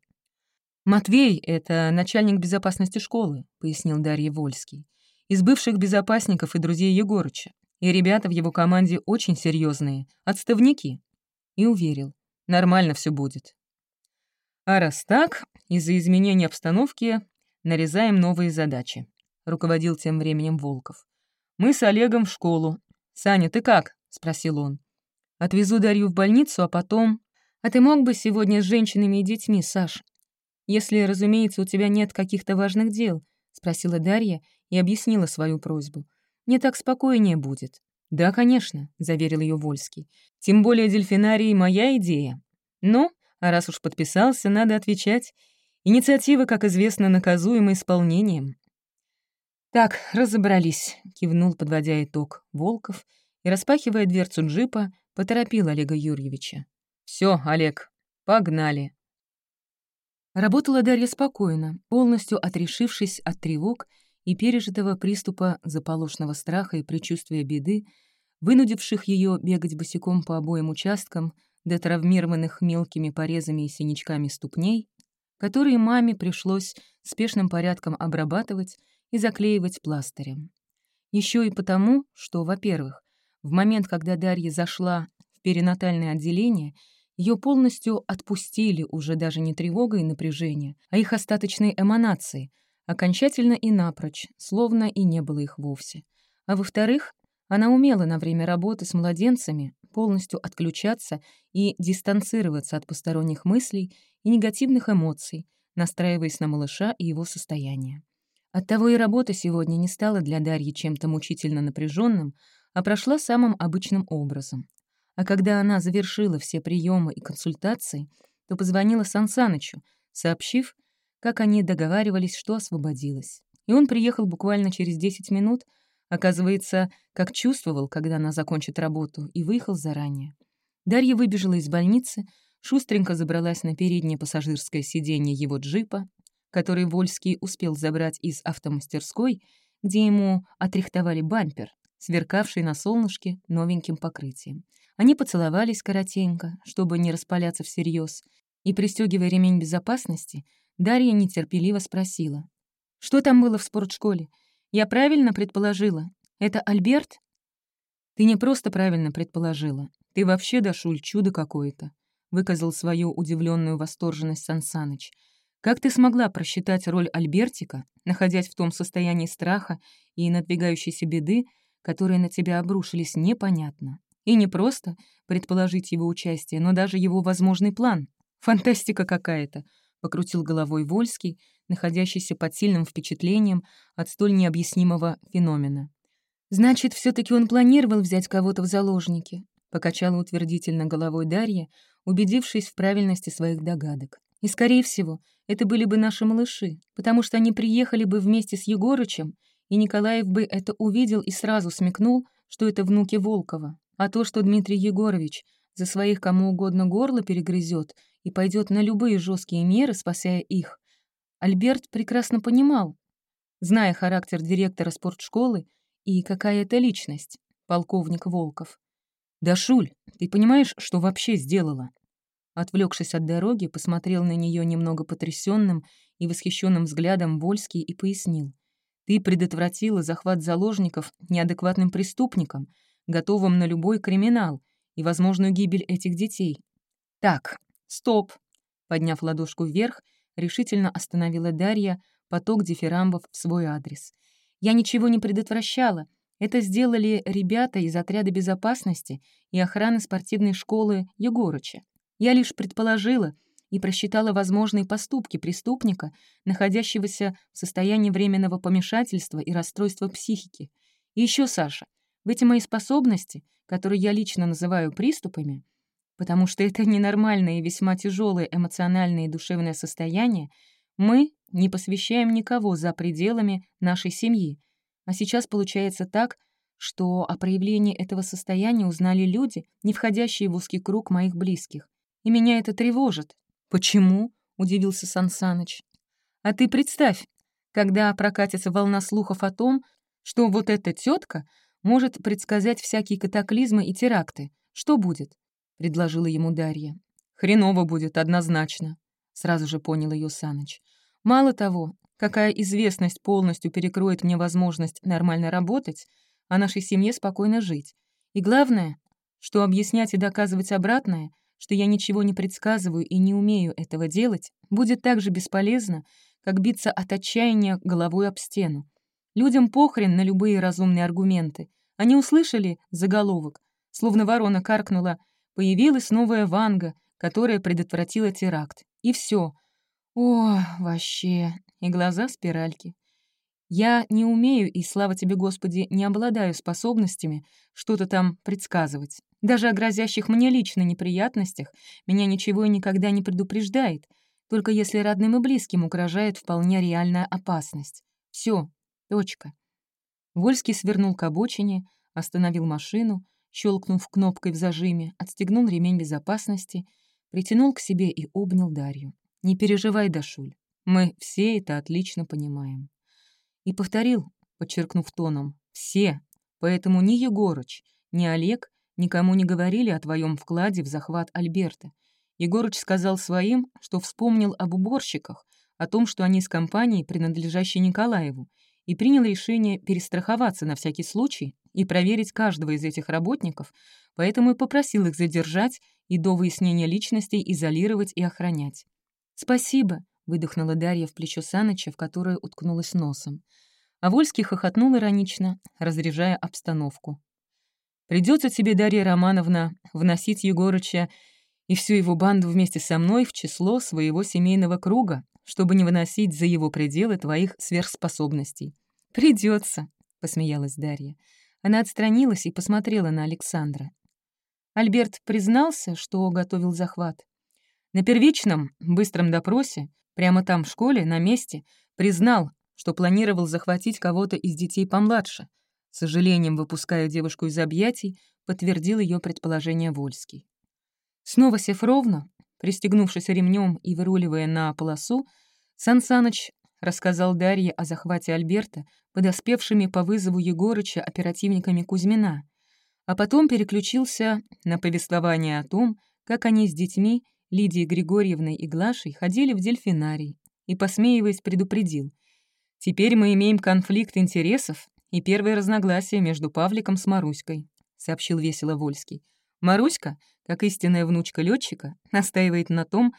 «Матвей — это начальник безопасности школы», — пояснил Дарья Вольский. «Из бывших безопасников и друзей Егорыча и ребята в его команде очень серьезные, отставники. И уверил, нормально все будет. А раз так, из-за изменения обстановки нарезаем новые задачи. Руководил тем временем Волков. Мы с Олегом в школу. «Саня, ты как?» — спросил он. «Отвезу Дарью в больницу, а потом...» «А ты мог бы сегодня с женщинами и детьми, Саш? Если, разумеется, у тебя нет каких-то важных дел?» — спросила Дарья и объяснила свою просьбу. Мне так спокойнее будет». «Да, конечно», — заверил ее Вольский. «Тем более дельфинарий — моя идея. Ну, а раз уж подписался, надо отвечать. Инициатива, как известно, наказуема исполнением». «Так, разобрались», — кивнул, подводя итог, Волков, и, распахивая дверцу джипа, поторопил Олега Юрьевича. Все, Олег, погнали. Работала Дарья спокойно, полностью отрешившись от тревог и пережитого приступа заполошного страха и предчувствия беды, вынудивших ее бегать босиком по обоим участкам до травмированных мелкими порезами и синячками ступней, которые маме пришлось спешным порядком обрабатывать и заклеивать пластырем. Еще и потому, что, во-первых, в момент, когда Дарья зашла в перинатальное отделение, ее полностью отпустили уже даже не тревога и напряжение, а их остаточные эманации, окончательно и напрочь, словно и не было их вовсе. А во-вторых, она умела на время работы с младенцами полностью отключаться и дистанцироваться от посторонних мыслей и негативных эмоций, настраиваясь на малыша и его состояние. Оттого и работа сегодня не стала для Дарьи чем-то мучительно напряженным, а прошла самым обычным образом. А когда она завершила все приемы и консультации, то позвонила Сансанычу, сообщив, как они договаривались, что освободилась. И он приехал буквально через 10 минут, оказывается, как чувствовал, когда она закончит работу, и выехал заранее. Дарья выбежала из больницы, шустренько забралась на переднее пассажирское сиденье его джипа, который Вольский успел забрать из автомастерской, где ему отрихтовали бампер, сверкавший на солнышке новеньким покрытием. Они поцеловались коротенько, чтобы не распаляться всерьез, и, пристегивая ремень безопасности, Дарья нетерпеливо спросила. «Что там было в спортшколе? Я правильно предположила? Это Альберт?» «Ты не просто правильно предположила. Ты вообще, Дашуль, чудо какое-то», — выказал свою удивленную восторженность Сансаныч. «Как ты смогла просчитать роль Альбертика, находясь в том состоянии страха и надвигающейся беды, которые на тебя обрушились, непонятно. И не просто предположить его участие, но даже его возможный план. Фантастика какая-то, — покрутил головой Вольский, находящийся под сильным впечатлением от столь необъяснимого феномена. «Значит, все таки он планировал взять кого-то в заложники», — покачала утвердительно головой Дарья, убедившись в правильности своих догадок. «И, скорее всего, это были бы наши малыши, потому что они приехали бы вместе с Егорычем и Николаев бы это увидел и сразу смекнул, что это внуки Волкова. А то, что Дмитрий Егорович за своих кому угодно горло перегрызет и пойдет на любые жесткие меры, спасая их, Альберт прекрасно понимал, зная характер директора спортшколы и какая это личность, полковник Волков. «Да, Шуль, ты понимаешь, что вообще сделала?» Отвлекшись от дороги, посмотрел на нее немного потрясенным и восхищенным взглядом Вольский и пояснил — ты предотвратила захват заложников неадекватным преступникам, готовым на любой криминал и возможную гибель этих детей. Так, стоп. Подняв ладошку вверх, решительно остановила Дарья поток дифирамбов в свой адрес. Я ничего не предотвращала. Это сделали ребята из отряда безопасности и охраны спортивной школы Егорыча. Я лишь предположила, и просчитала возможные поступки преступника, находящегося в состоянии временного помешательства и расстройства психики. И еще, Саша, в эти мои способности, которые я лично называю приступами, потому что это ненормальное и весьма тяжелое эмоциональное и душевное состояние, мы не посвящаем никого за пределами нашей семьи. А сейчас получается так, что о проявлении этого состояния узнали люди, не входящие в узкий круг моих близких. И меня это тревожит, «Почему?» — удивился Сансаныч. «А ты представь, когда прокатится волна слухов о том, что вот эта тетка может предсказать всякие катаклизмы и теракты. Что будет?» — предложила ему Дарья. «Хреново будет, однозначно», — сразу же понял ее Саныч. «Мало того, какая известность полностью перекроет мне возможность нормально работать, а нашей семье спокойно жить. И главное, что объяснять и доказывать обратное — что я ничего не предсказываю и не умею этого делать, будет так же бесполезно, как биться от отчаяния головой об стену. Людям похрен на любые разумные аргументы. Они услышали заголовок, словно ворона каркнула, появилась новая Ванга, которая предотвратила теракт. И все. О, вообще. И глаза спиральки. Я не умею, и, слава тебе, Господи, не обладаю способностями что-то там предсказывать. Даже о грозящих мне лично неприятностях меня ничего и никогда не предупреждает, только если родным и близким угрожает вполне реальная опасность. Все, точка. Вольский свернул к обочине, остановил машину, щелкнув кнопкой в зажиме, отстегнул ремень безопасности, притянул к себе и обнял Дарью. «Не переживай, Дашуль, мы все это отлично понимаем». И повторил, подчеркнув тоном, «все, поэтому ни Егорыч, ни Олег никому не говорили о твоем вкладе в захват Альберта. Егорыч сказал своим, что вспомнил об уборщиках, о том, что они с компанией, принадлежащей Николаеву, и принял решение перестраховаться на всякий случай и проверить каждого из этих работников, поэтому и попросил их задержать и до выяснения личностей изолировать и охранять. «Спасибо», — выдохнула Дарья в плечо Саныча, в которое уткнулась носом. А Вольский хохотнул иронично, разряжая обстановку. Придется тебе, Дарья Романовна, вносить Егорыча и всю его банду вместе со мной в число своего семейного круга, чтобы не выносить за его пределы твоих сверхспособностей. Придется, посмеялась Дарья. Она отстранилась и посмотрела на Александра. Альберт признался, что готовил захват. На первичном, быстром допросе, прямо там, в школе, на месте, признал, что планировал захватить кого-то из детей помладше. С сожалением, выпуская девушку из объятий, подтвердил ее предположение Вольский. Снова сев ровно, Пристегнувшись ремнем и выруливая на полосу, Сан Саныч рассказал Дарье о захвате Альберта, подоспевшими по вызову Егорыча оперативниками Кузьмина, а потом переключился на повествование о том, как они с детьми, Лидией Григорьевной и Глашей, ходили в дельфинарий и, посмеиваясь, предупредил. «Теперь мы имеем конфликт интересов и первое разногласие между Павликом с Маруськой», — сообщил весело Вольский. Маруська, как истинная внучка летчика, настаивает на том,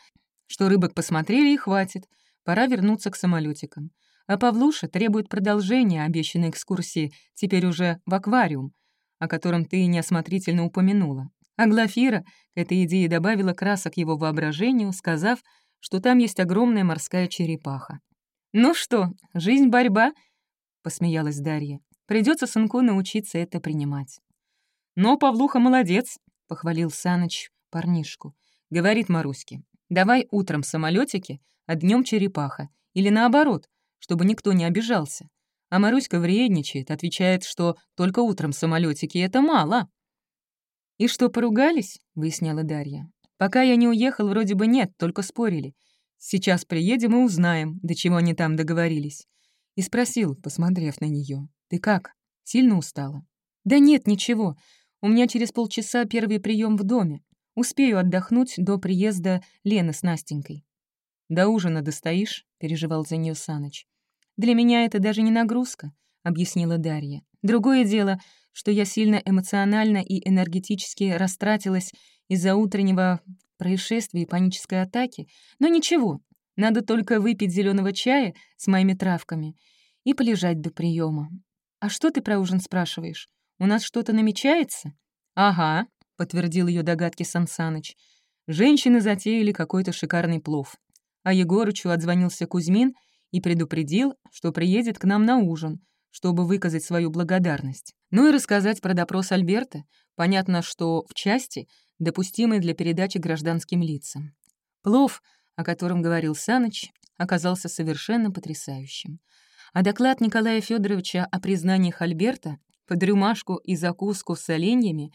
что рыбок посмотрели и хватит, пора вернуться к самолетикам. А Павлуша требует продолжения обещанной экскурсии, теперь уже в аквариум, о котором ты неосмотрительно упомянула. А Глафира к этой идее добавила красок его воображению, сказав, что там есть огромная морская черепаха. «Ну что, жизнь — борьба?» — посмеялась Дарья. Придется сынку научиться это принимать. «Но Павлуха молодец», — похвалил Саныч парнишку. Говорит Маруське, давай утром самолетики, а днем черепаха. Или наоборот, чтобы никто не обижался. А Маруська вредничает, отвечает, что только утром самолетики это мало. «И что, поругались?» — выясняла Дарья. «Пока я не уехал, вроде бы нет, только спорили. Сейчас приедем и узнаем, до чего они там договорились». И спросил, посмотрев на нее: «Ты как? Сильно устала?» «Да нет, ничего. У меня через полчаса первый прием в доме. Успею отдохнуть до приезда Лены с Настенькой. «До ужина достоишь?» — переживал за нее Саныч. «Для меня это даже не нагрузка», — объяснила Дарья. «Другое дело, что я сильно эмоционально и энергетически растратилась из-за утреннего происшествия и панической атаки. Но ничего, надо только выпить зеленого чая с моими травками и полежать до приема. А что ты про ужин спрашиваешь? У нас что-то намечается?» «Ага», — подтвердил ее догадки Сансаныч. «Женщины затеяли какой-то шикарный плов. А Егорычу отзвонился Кузьмин и предупредил, что приедет к нам на ужин, чтобы выказать свою благодарность. Ну и рассказать про допрос Альберта. Понятно, что в части, допустимой для передачи гражданским лицам. Плов, о котором говорил Саныч, оказался совершенно потрясающим. А доклад Николая Федоровича о признаниях Альберта под рюмашку и закуску с оленьями,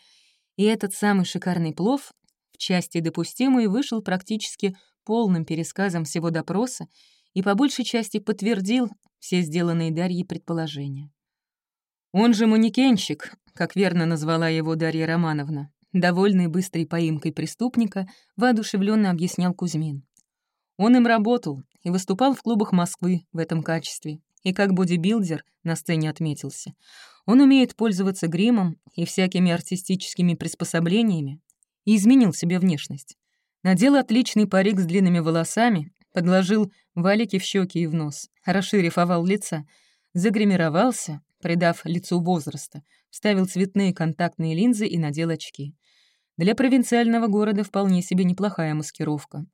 и этот самый шикарный плов в части допустимой вышел практически полным пересказом всего допроса и по большей части подтвердил все сделанные Дарьей предположения. Он же манекенщик, как верно назвала его Дарья Романовна, довольный быстрой поимкой преступника, воодушевленно объяснял Кузьмин. Он им работал и выступал в клубах Москвы в этом качестве, и как бодибилдер на сцене отметился. Он умеет пользоваться гримом и всякими артистическими приспособлениями и изменил себе внешность. Надел отличный парик с длинными волосами, подложил валики в щеки и в нос, расширив овал лица, загримировался, придав лицу возраста, вставил цветные контактные линзы и надел очки. Для провинциального города вполне себе неплохая маскировка.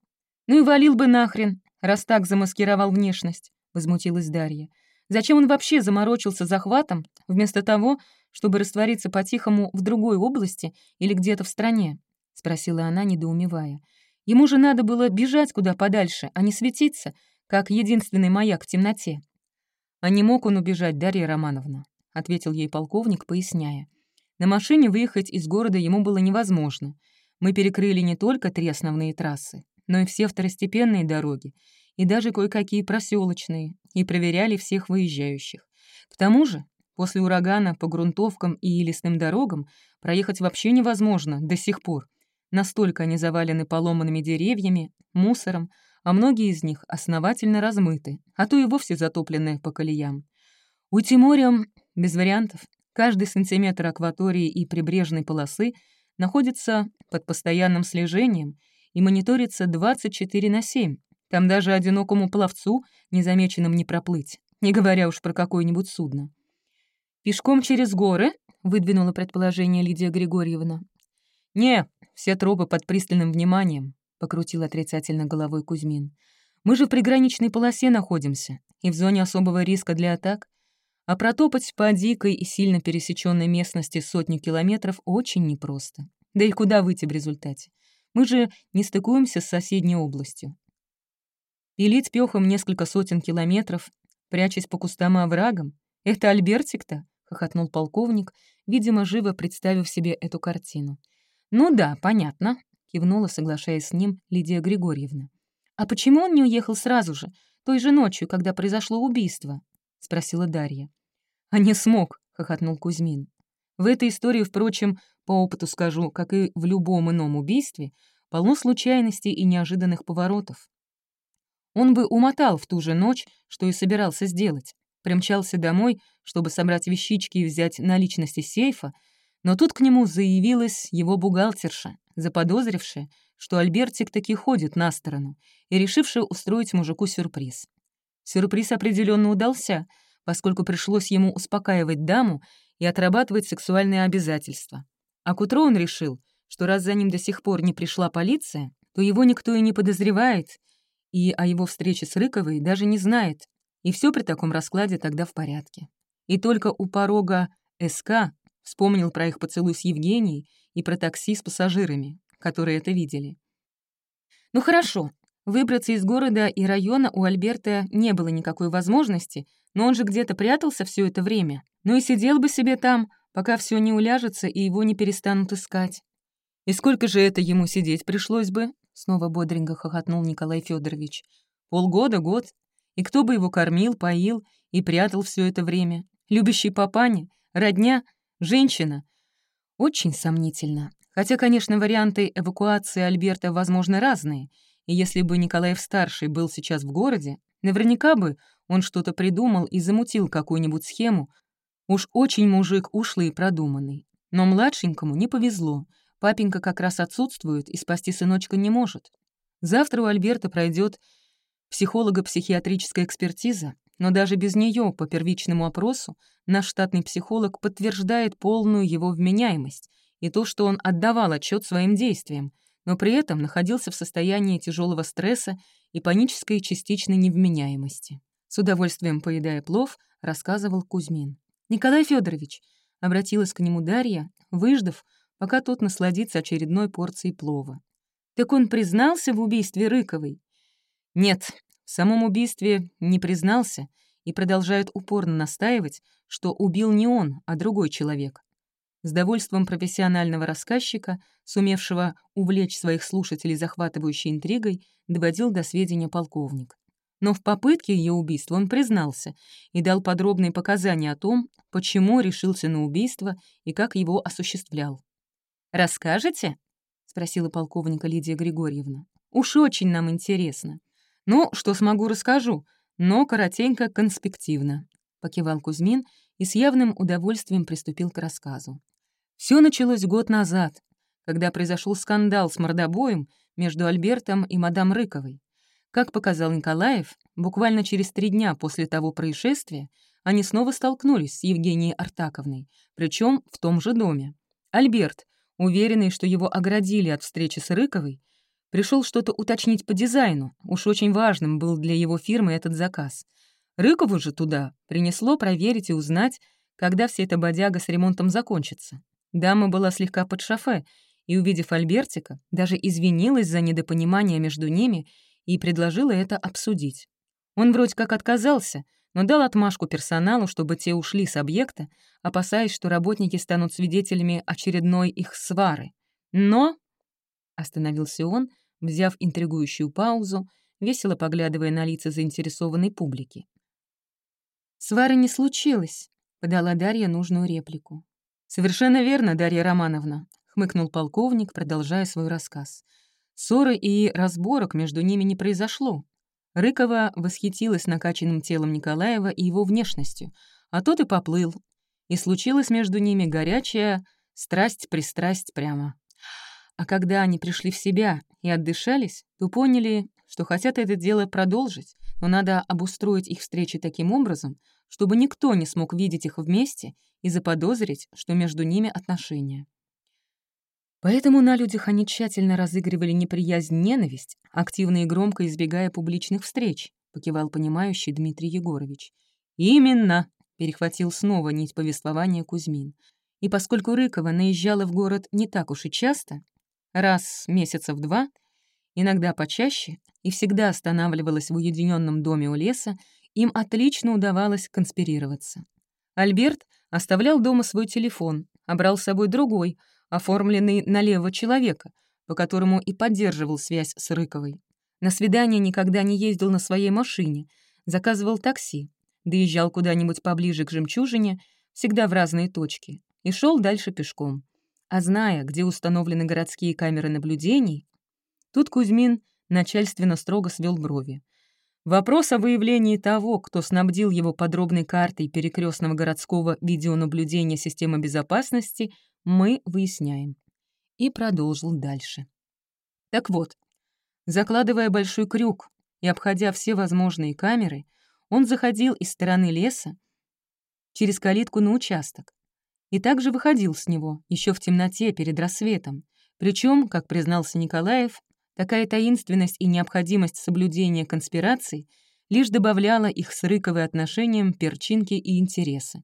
«Ну и валил бы нахрен, раз так замаскировал внешность», — возмутилась Дарья. Зачем он вообще заморочился захватом, вместо того, чтобы раствориться по-тихому в другой области или где-то в стране?» — спросила она, недоумевая. «Ему же надо было бежать куда подальше, а не светиться, как единственный маяк в темноте». «А не мог он убежать, Дарья Романовна», — ответил ей полковник, поясняя. На машине выехать из города ему было невозможно. Мы перекрыли не только три основные трассы, но и все второстепенные дороги, и даже кое-какие проселочные, и проверяли всех выезжающих. К тому же, после урагана по грунтовкам и лесным дорогам проехать вообще невозможно до сих пор. Настолько они завалены поломанными деревьями, мусором, а многие из них основательно размыты, а то и вовсе затоплены по колеям. Уйти морем без вариантов. Каждый сантиметр акватории и прибрежной полосы находится под постоянным слежением и мониторится 24 на 7. Там даже одинокому пловцу незамеченным не проплыть, не говоря уж про какое-нибудь судно. «Пешком через горы?» — выдвинула предположение Лидия Григорьевна. «Не, все тропы под пристальным вниманием», — покрутил отрицательно головой Кузьмин. «Мы же в приграничной полосе находимся и в зоне особого риска для атак. А протопать по дикой и сильно пересеченной местности сотню километров очень непросто. Да и куда выйти в результате? Мы же не стыкуемся с соседней областью. Пилить пёхом несколько сотен километров, прячась по кустам и оврагам? Это Альбертик-то? — хохотнул полковник, видимо, живо представив себе эту картину. «Ну да, понятно», — кивнула, соглашаясь с ним Лидия Григорьевна. «А почему он не уехал сразу же, той же ночью, когда произошло убийство?» — спросила Дарья. «А не смог», — хохотнул Кузьмин. «В этой истории, впрочем, по опыту скажу, как и в любом ином убийстве, полно случайностей и неожиданных поворотов. Он бы умотал в ту же ночь, что и собирался сделать. Примчался домой, чтобы собрать вещички и взять наличности сейфа, но тут к нему заявилась его бухгалтерша, заподозрившая, что Альбертик таки ходит на сторону, и решившая устроить мужику сюрприз. Сюрприз определенно удался — поскольку пришлось ему успокаивать даму и отрабатывать сексуальные обязательства. А к утру он решил, что раз за ним до сих пор не пришла полиция, то его никто и не подозревает, и о его встрече с Рыковой даже не знает, и все при таком раскладе тогда в порядке. И только у порога СК вспомнил про их поцелуй с Евгенией и про такси с пассажирами, которые это видели. Ну хорошо, выбраться из города и района у Альберта не было никакой возможности, но он же где-то прятался все это время. Ну и сидел бы себе там, пока все не уляжется и его не перестанут искать. «И сколько же это ему сидеть пришлось бы?» Снова бодренько хохотнул Николай Федорович. «Полгода, год. И кто бы его кормил, поил и прятал все это время? Любящий папаня? Родня? Женщина?» Очень сомнительно. Хотя, конечно, варианты эвакуации Альберта, возможно, разные. И если бы Николаев-старший был сейчас в городе, наверняка бы он что-то придумал и замутил какую-нибудь схему. Уж очень мужик ушлый и продуманный. Но младшенькому не повезло. Папенька как раз отсутствует и спасти сыночка не может. Завтра у Альберта пройдет психолого-психиатрическая экспертиза, но даже без нее по первичному опросу наш штатный психолог подтверждает полную его вменяемость и то, что он отдавал отчет своим действиям, но при этом находился в состоянии тяжелого стресса и панической частичной невменяемости. С удовольствием поедая плов, рассказывал Кузьмин. «Николай Федорович, обратилась к нему Дарья, выждав, пока тот насладится очередной порцией плова. «Так он признался в убийстве Рыковой?» «Нет, в самом убийстве не признался и продолжает упорно настаивать, что убил не он, а другой человек. С довольством профессионального рассказчика, сумевшего увлечь своих слушателей захватывающей интригой, доводил до сведения полковник. Но в попытке ее убийства он признался и дал подробные показания о том, почему решился на убийство и как его осуществлял. «Расскажете?» — спросила полковника Лидия Григорьевна. «Уж очень нам интересно. Ну, что смогу, расскажу, но коротенько, конспективно», — покивал Кузьмин и с явным удовольствием приступил к рассказу. Все началось год назад, когда произошел скандал с мордобоем между Альбертом и мадам Рыковой. Как показал Николаев, буквально через три дня после того происшествия они снова столкнулись с Евгенией Артаковной, причем в том же доме. Альберт, уверенный, что его оградили от встречи с Рыковой, пришел что-то уточнить по дизайну, уж очень важным был для его фирмы этот заказ. Рыкову же туда принесло проверить и узнать, когда вся эта бодяга с ремонтом закончится. Дама была слегка под шофе, и, увидев Альбертика, даже извинилась за недопонимание между ними и предложила это обсудить. Он вроде как отказался, но дал отмашку персоналу, чтобы те ушли с объекта, опасаясь, что работники станут свидетелями очередной их свары. Но... Остановился он, взяв интригующую паузу, весело поглядывая на лица заинтересованной публики. «Свары не случилось», — подала Дарья нужную реплику. «Совершенно верно, Дарья Романовна», — хмыкнул полковник, продолжая свой рассказ. Ссоры и разборок между ними не произошло. Рыкова восхитилась накачанным телом Николаева и его внешностью, а тот и поплыл. И случилась между ними горячая страсть-пристрасть прямо. А когда они пришли в себя и отдышались, то поняли, что хотят это дело продолжить, но надо обустроить их встречи таким образом, чтобы никто не смог видеть их вместе и заподозрить, что между ними отношения. Поэтому на людях они тщательно разыгрывали неприязнь-ненависть, активно и громко избегая публичных встреч, покивал понимающий Дмитрий Егорович. «Именно!» — перехватил снова нить повествования Кузьмин. И поскольку Рыкова наезжала в город не так уж и часто, раз месяцев два, иногда почаще, и всегда останавливалась в уединенном доме у леса, им отлично удавалось конспирироваться. Альберт оставлял дома свой телефон, а брал с собой другой, оформленный на левого человека, по которому и поддерживал связь с Рыковой. На свидание никогда не ездил на своей машине, заказывал такси, доезжал куда-нибудь поближе к жемчужине, всегда в разные точки, и шел дальше пешком. А зная, где установлены городские камеры наблюдений, тут Кузьмин начальственно строго свел брови. Вопрос о выявлении того, кто снабдил его подробной картой перекрестного городского видеонаблюдения системы безопасности, мы выясняем. И продолжил дальше. Так вот, закладывая большой крюк и обходя все возможные камеры, он заходил из стороны леса через калитку на участок и также выходил с него еще в темноте перед рассветом. Причем, как признался Николаев, такая таинственность и необходимость соблюдения конспираций лишь добавляла их с Рыковой отношениям перчинки и интересы.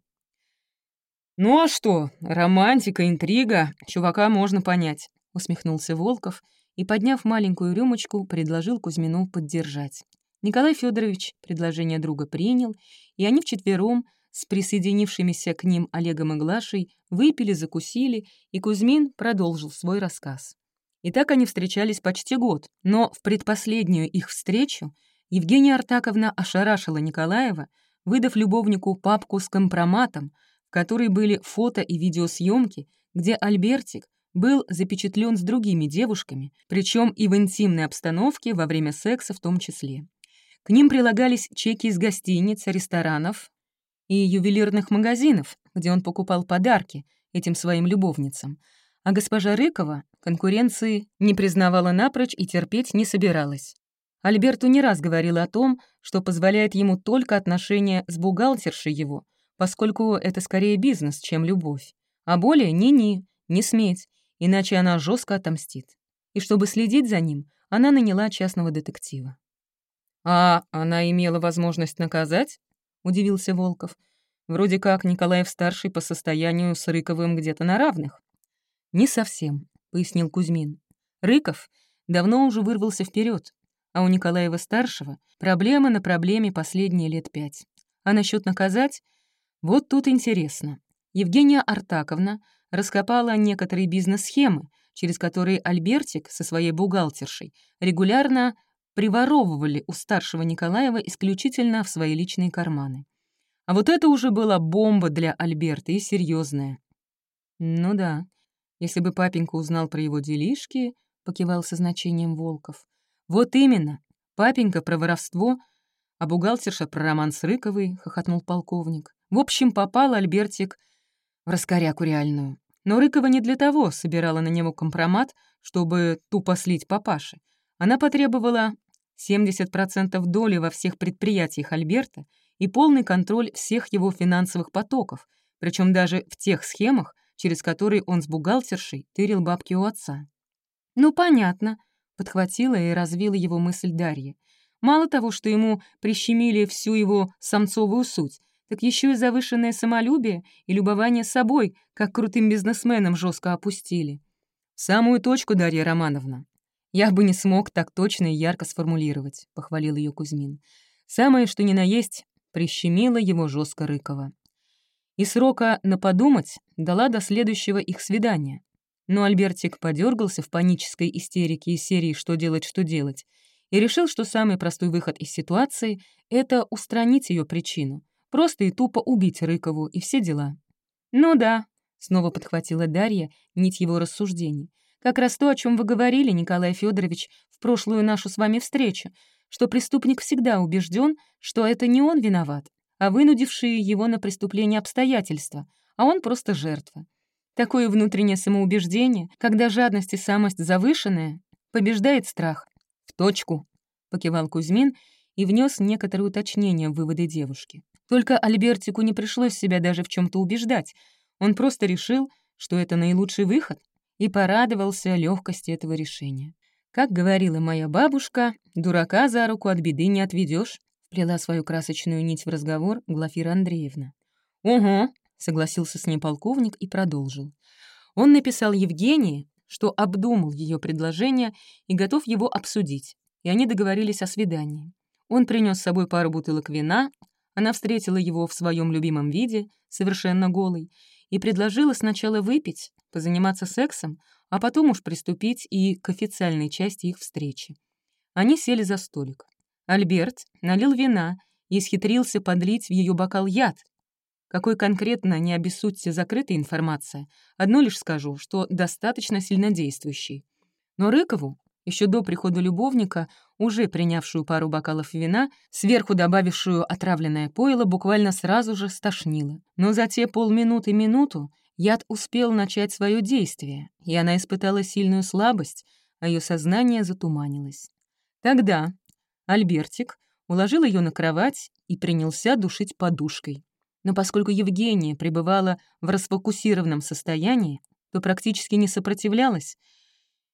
«Ну а что, романтика, интрига, чувака можно понять», — усмехнулся Волков и, подняв маленькую рюмочку, предложил Кузьмину поддержать. Николай Федорович предложение друга принял, и они вчетвером с присоединившимися к ним Олегом и Глашей выпили, закусили, и Кузьмин продолжил свой рассказ. И так они встречались почти год, но в предпоследнюю их встречу Евгения Артаковна ошарашила Николаева, выдав любовнику папку с компроматом, которой были фото и видеосъемки, где Альбертик был запечатлен с другими девушками, причем и в интимной обстановке во время секса в том числе. К ним прилагались чеки из гостиниц, ресторанов и ювелирных магазинов, где он покупал подарки этим своим любовницам. А госпожа Рыкова конкуренции не признавала напрочь и терпеть не собиралась. Альберту не раз говорила о том, что позволяет ему только отношения с бухгалтершей его, поскольку это скорее бизнес, чем любовь. А более ни-ни, не сметь, иначе она жестко отомстит. И чтобы следить за ним, она наняла частного детектива. «А она имела возможность наказать?» — удивился Волков. «Вроде как Николаев-старший по состоянию с Рыковым где-то на равных». «Не совсем», — пояснил Кузьмин. «Рыков давно уже вырвался вперед, а у Николаева-старшего проблема на проблеме последние лет пять. А насчет наказать вот тут интересно. Евгения Артаковна раскопала некоторые бизнес-схемы, через которые Альбертик со своей бухгалтершей регулярно приворовывали у старшего Николаева исключительно в свои личные карманы. А вот это уже была бомба для Альберта и серьезная. «Ну да, если бы папенька узнал про его делишки», — покивал со значением Волков. «Вот именно, папенька про воровство, а бухгалтерша про роман с Рыковой», — хохотнул полковник. В общем, попал Альбертик в раскоряку реальную. Но Рыкова не для того собирала на него компромат, чтобы тупо слить папаше. Она потребовала 70% доли во всех предприятиях Альберта и полный контроль всех его финансовых потоков, причем даже в тех схемах, через которые он с бухгалтершей тырил бабки у отца. «Ну, понятно», — подхватила и развила его мысль Дарья. «Мало того, что ему прищемили всю его самцовую суть, так еще и завышенное самолюбие и любование собой, как крутым бизнесменом жестко опустили. «Самую точку, Дарья Романовна. Я бы не смог так точно и ярко сформулировать», — похвалил ее Кузьмин. «Самое, что ни на есть, прищемила его жестко Рыкова. И срока на подумать дала до следующего их свидания. Но Альбертик подергался в панической истерике из серии «Что делать, что делать?» и решил, что самый простой выход из ситуации — это устранить ее причину, просто и тупо убить Рыкову и все дела. «Ну да», — снова подхватила Дарья нить его рассуждений, «как раз то, о чем вы говорили, Николай Федорович, в прошлую нашу с вами встречу, что преступник всегда убежден, что это не он виноват, а вынудившие его на преступление обстоятельства, а он просто жертва. Такое внутреннее самоубеждение, когда жадность и самость завышенная, побеждает страх. «В точку», — покивал Кузьмин и внес некоторые уточнения в выводы девушки. Только Альбертику не пришлось себя даже в чем то убеждать. Он просто решил, что это наилучший выход, и порадовался легкости этого решения. Как говорила моя бабушка, дурака за руку от беды не отведешь, вплела свою красочную нить в разговор Глафира Андреевна. «Угу», — согласился с ней полковник и продолжил. Он написал Евгении, что обдумал ее предложение и готов его обсудить, и они договорились о свидании. Он принес с собой пару бутылок вина, она встретила его в своем любимом виде, совершенно голой, и предложила сначала выпить, позаниматься сексом, а потом уж приступить и к официальной части их встречи. Они сели за столик. Альберт налил вина и исхитрился подлить в ее бокал яд. Какой конкретно, не обессудьте, закрытая информация. Одно лишь скажу, что достаточно сильнодействующий. Но Рыкову, еще до прихода любовника, уже принявшую пару бокалов вина, сверху добавившую отравленное пойло, буквально сразу же стошнило. Но за те полминуты-минуту яд успел начать свое действие, и она испытала сильную слабость, а ее сознание затуманилось. Тогда Альбертик уложил ее на кровать и принялся душить подушкой. Но поскольку Евгения пребывала в расфокусированном состоянии, то практически не сопротивлялась,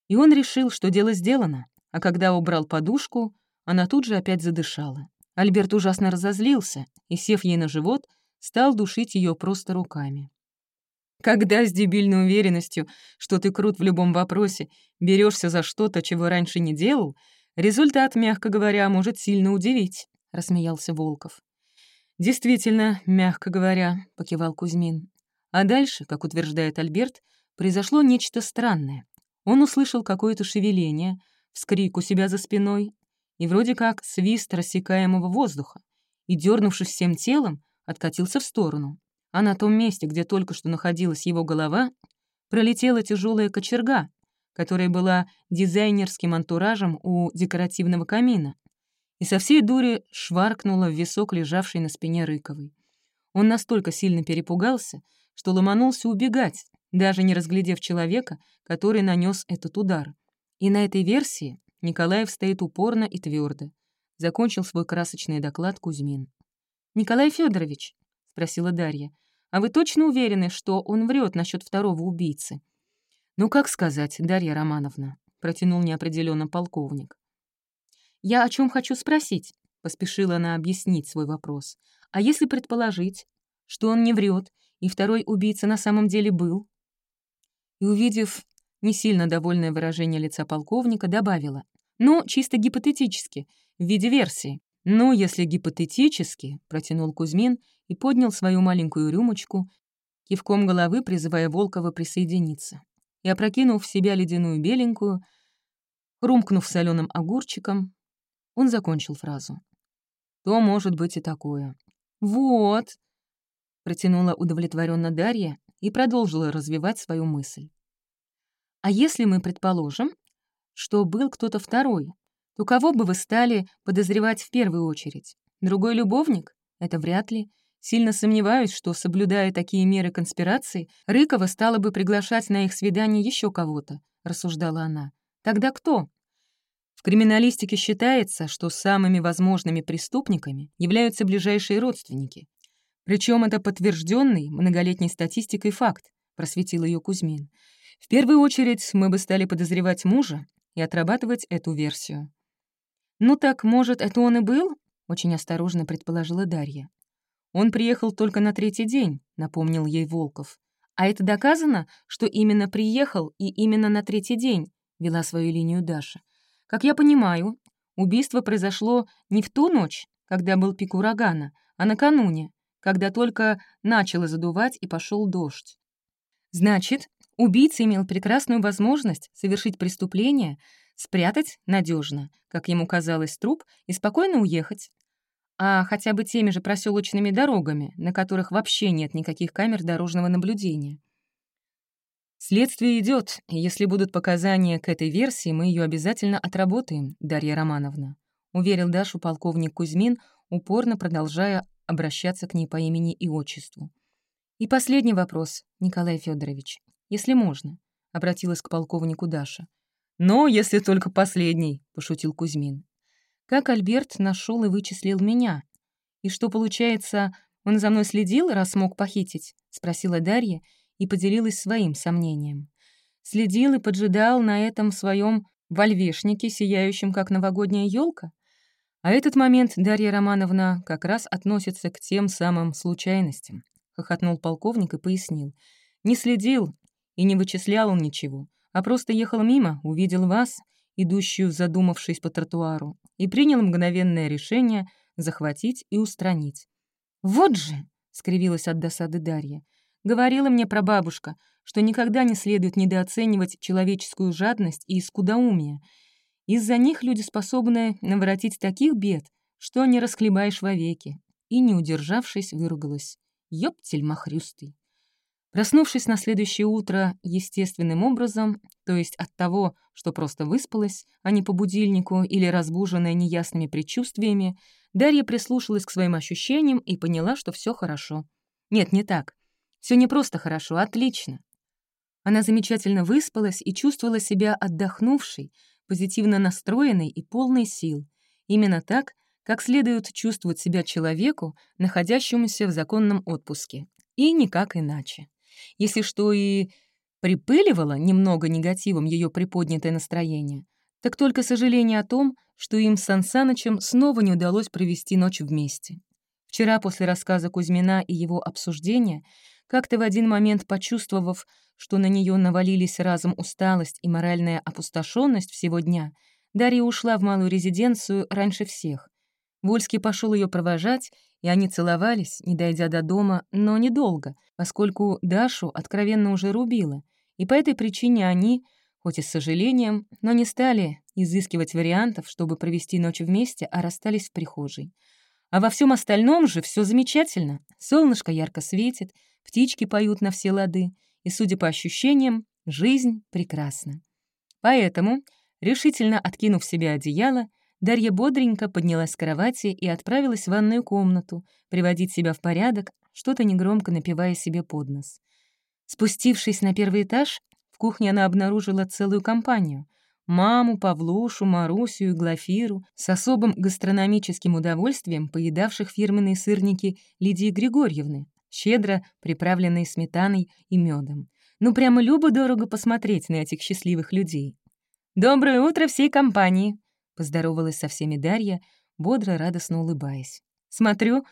и он решил, что дело сделано, а когда убрал подушку, она тут же опять задышала. Альберт ужасно разозлился и, сев ей на живот, стал душить ее просто руками. Когда с дебильной уверенностью, что ты крут в любом вопросе, берешься за что-то, чего раньше не делал, результат, мягко говоря, может сильно удивить», — рассмеялся Волков. «Действительно, мягко говоря», — покивал Кузьмин. А дальше, как утверждает Альберт, произошло нечто странное. Он услышал какое-то шевеление, вскрик у себя за спиной и вроде как свист рассекаемого воздуха, и, дернувшись всем телом, откатился в сторону а на том месте, где только что находилась его голова, пролетела тяжелая кочерга, которая была дизайнерским антуражем у декоративного камина, и со всей дури шваркнула в висок, лежавший на спине Рыковой. Он настолько сильно перепугался, что ломанулся убегать, даже не разглядев человека, который нанес этот удар. И на этой версии Николаев стоит упорно и твердо. Закончил свой красочный доклад Кузьмин. «Николай Федорович, спросила Дарья. «А вы точно уверены, что он врет насчет второго убийцы?» «Ну, как сказать, Дарья Романовна», — протянул неопределенно полковник. «Я о чем хочу спросить», — поспешила она объяснить свой вопрос. «А если предположить, что он не врет, и второй убийца на самом деле был?» И, увидев не сильно довольное выражение лица полковника, добавила. «Ну, чисто гипотетически, в виде версии. «Ну, если гипотетически», — протянул Кузьмин и поднял свою маленькую рюмочку, кивком головы призывая Волкова присоединиться, и, опрокинув в себя ледяную беленькую, хрумкнув соленым огурчиком, он закончил фразу. «То может быть и такое». «Вот», — протянула удовлетворенно Дарья и продолжила развивать свою мысль. «А если мы предположим, что был кто-то второй, то кого бы вы стали подозревать в первую очередь? Другой любовник? Это вряд ли. Сильно сомневаюсь, что, соблюдая такие меры конспирации, Рыкова стала бы приглашать на их свидание еще кого-то, рассуждала она. Тогда кто? В криминалистике считается, что самыми возможными преступниками являются ближайшие родственники. Причем это подтвержденный многолетней статистикой факт, просветил ее Кузьмин. В первую очередь мы бы стали подозревать мужа и отрабатывать эту версию. «Ну так, может, это он и был?» — очень осторожно предположила Дарья. «Он приехал только на третий день», — напомнил ей Волков. «А это доказано, что именно приехал и именно на третий день?» — вела свою линию Даша. «Как я понимаю, убийство произошло не в ту ночь, когда был пик урагана, а накануне, когда только начало задувать и пошел дождь. Значит, убийца имел прекрасную возможность совершить преступление, спрятать надежно, как ему казалось, труп, и спокойно уехать. А хотя бы теми же проселочными дорогами, на которых вообще нет никаких камер дорожного наблюдения. Следствие идет, и если будут показания к этой версии, мы ее обязательно отработаем, Дарья Романовна, уверил Дашу полковник Кузьмин, упорно продолжая обращаться к ней по имени и отчеству. «И последний вопрос, Николай Федорович, если можно», — обратилась к полковнику Даша. «Но если только последний», — пошутил Кузьмин. «Как Альберт нашел и вычислил меня? И что, получается, он за мной следил, раз мог похитить?» — спросила Дарья и поделилась своим сомнением. Следил и поджидал на этом своем вольвешнике, сияющем, как новогодняя елка? А этот момент, Дарья Романовна, как раз относится к тем самым случайностям. — хохотнул полковник и пояснил. «Не следил и не вычислял он ничего, а просто ехал мимо, увидел вас, идущую, задумавшись по тротуару, и принял мгновенное решение захватить и устранить». «Вот же!» — скривилась от досады Дарья. «Говорила мне прабабушка, что никогда не следует недооценивать человеческую жадность и скудоумие. Из-за них люди способны наворотить таких бед, что не расхлебаешь вовеки». И, не удержавшись, выругалась. Ёптель махрюстый. Проснувшись на следующее утро естественным образом, то есть от того, что просто выспалась, а не по будильнику или разбуженная неясными предчувствиями, Дарья прислушалась к своим ощущениям и поняла, что все хорошо. Нет, не так. Все не просто хорошо, а отлично. Она замечательно выспалась и чувствовала себя отдохнувшей, позитивно настроенной и полной сил. Именно так, как следует чувствовать себя человеку, находящемуся в законном отпуске. И никак иначе. Если что и припыливало немного негативом ее приподнятое настроение, так только сожаление о том, что им с Сансанычем снова не удалось провести ночь вместе. Вчера после рассказа Кузьмина и его обсуждения, как-то в один момент почувствовав, что на нее навалились разом усталость и моральная опустошенность всего дня, Дарья ушла в малую резиденцию раньше всех, Вольский пошел ее провожать, и они целовались, не дойдя до дома, но недолго, поскольку Дашу откровенно уже рубило, и по этой причине они, хоть и с сожалением, но не стали изыскивать вариантов, чтобы провести ночь вместе, а расстались в прихожей. А во всем остальном же все замечательно. Солнышко ярко светит, птички поют на все лады, и, судя по ощущениям, жизнь прекрасна. Поэтому, решительно откинув себе одеяло, Дарья бодренько поднялась с кровати и отправилась в ванную комнату, приводить себя в порядок, что-то негромко напивая себе под нос. Спустившись на первый этаж, в кухне она обнаружила целую компанию — маму, Павлушу, Марусю и Глафиру, с особым гастрономическим удовольствием поедавших фирменные сырники Лидии Григорьевны, щедро приправленные сметаной и медом. Ну, прямо любо-дорого посмотреть на этих счастливых людей. «Доброе утро всей компании!» Поздоровалась со всеми Дарья, бодро, радостно улыбаясь. «Смотрю,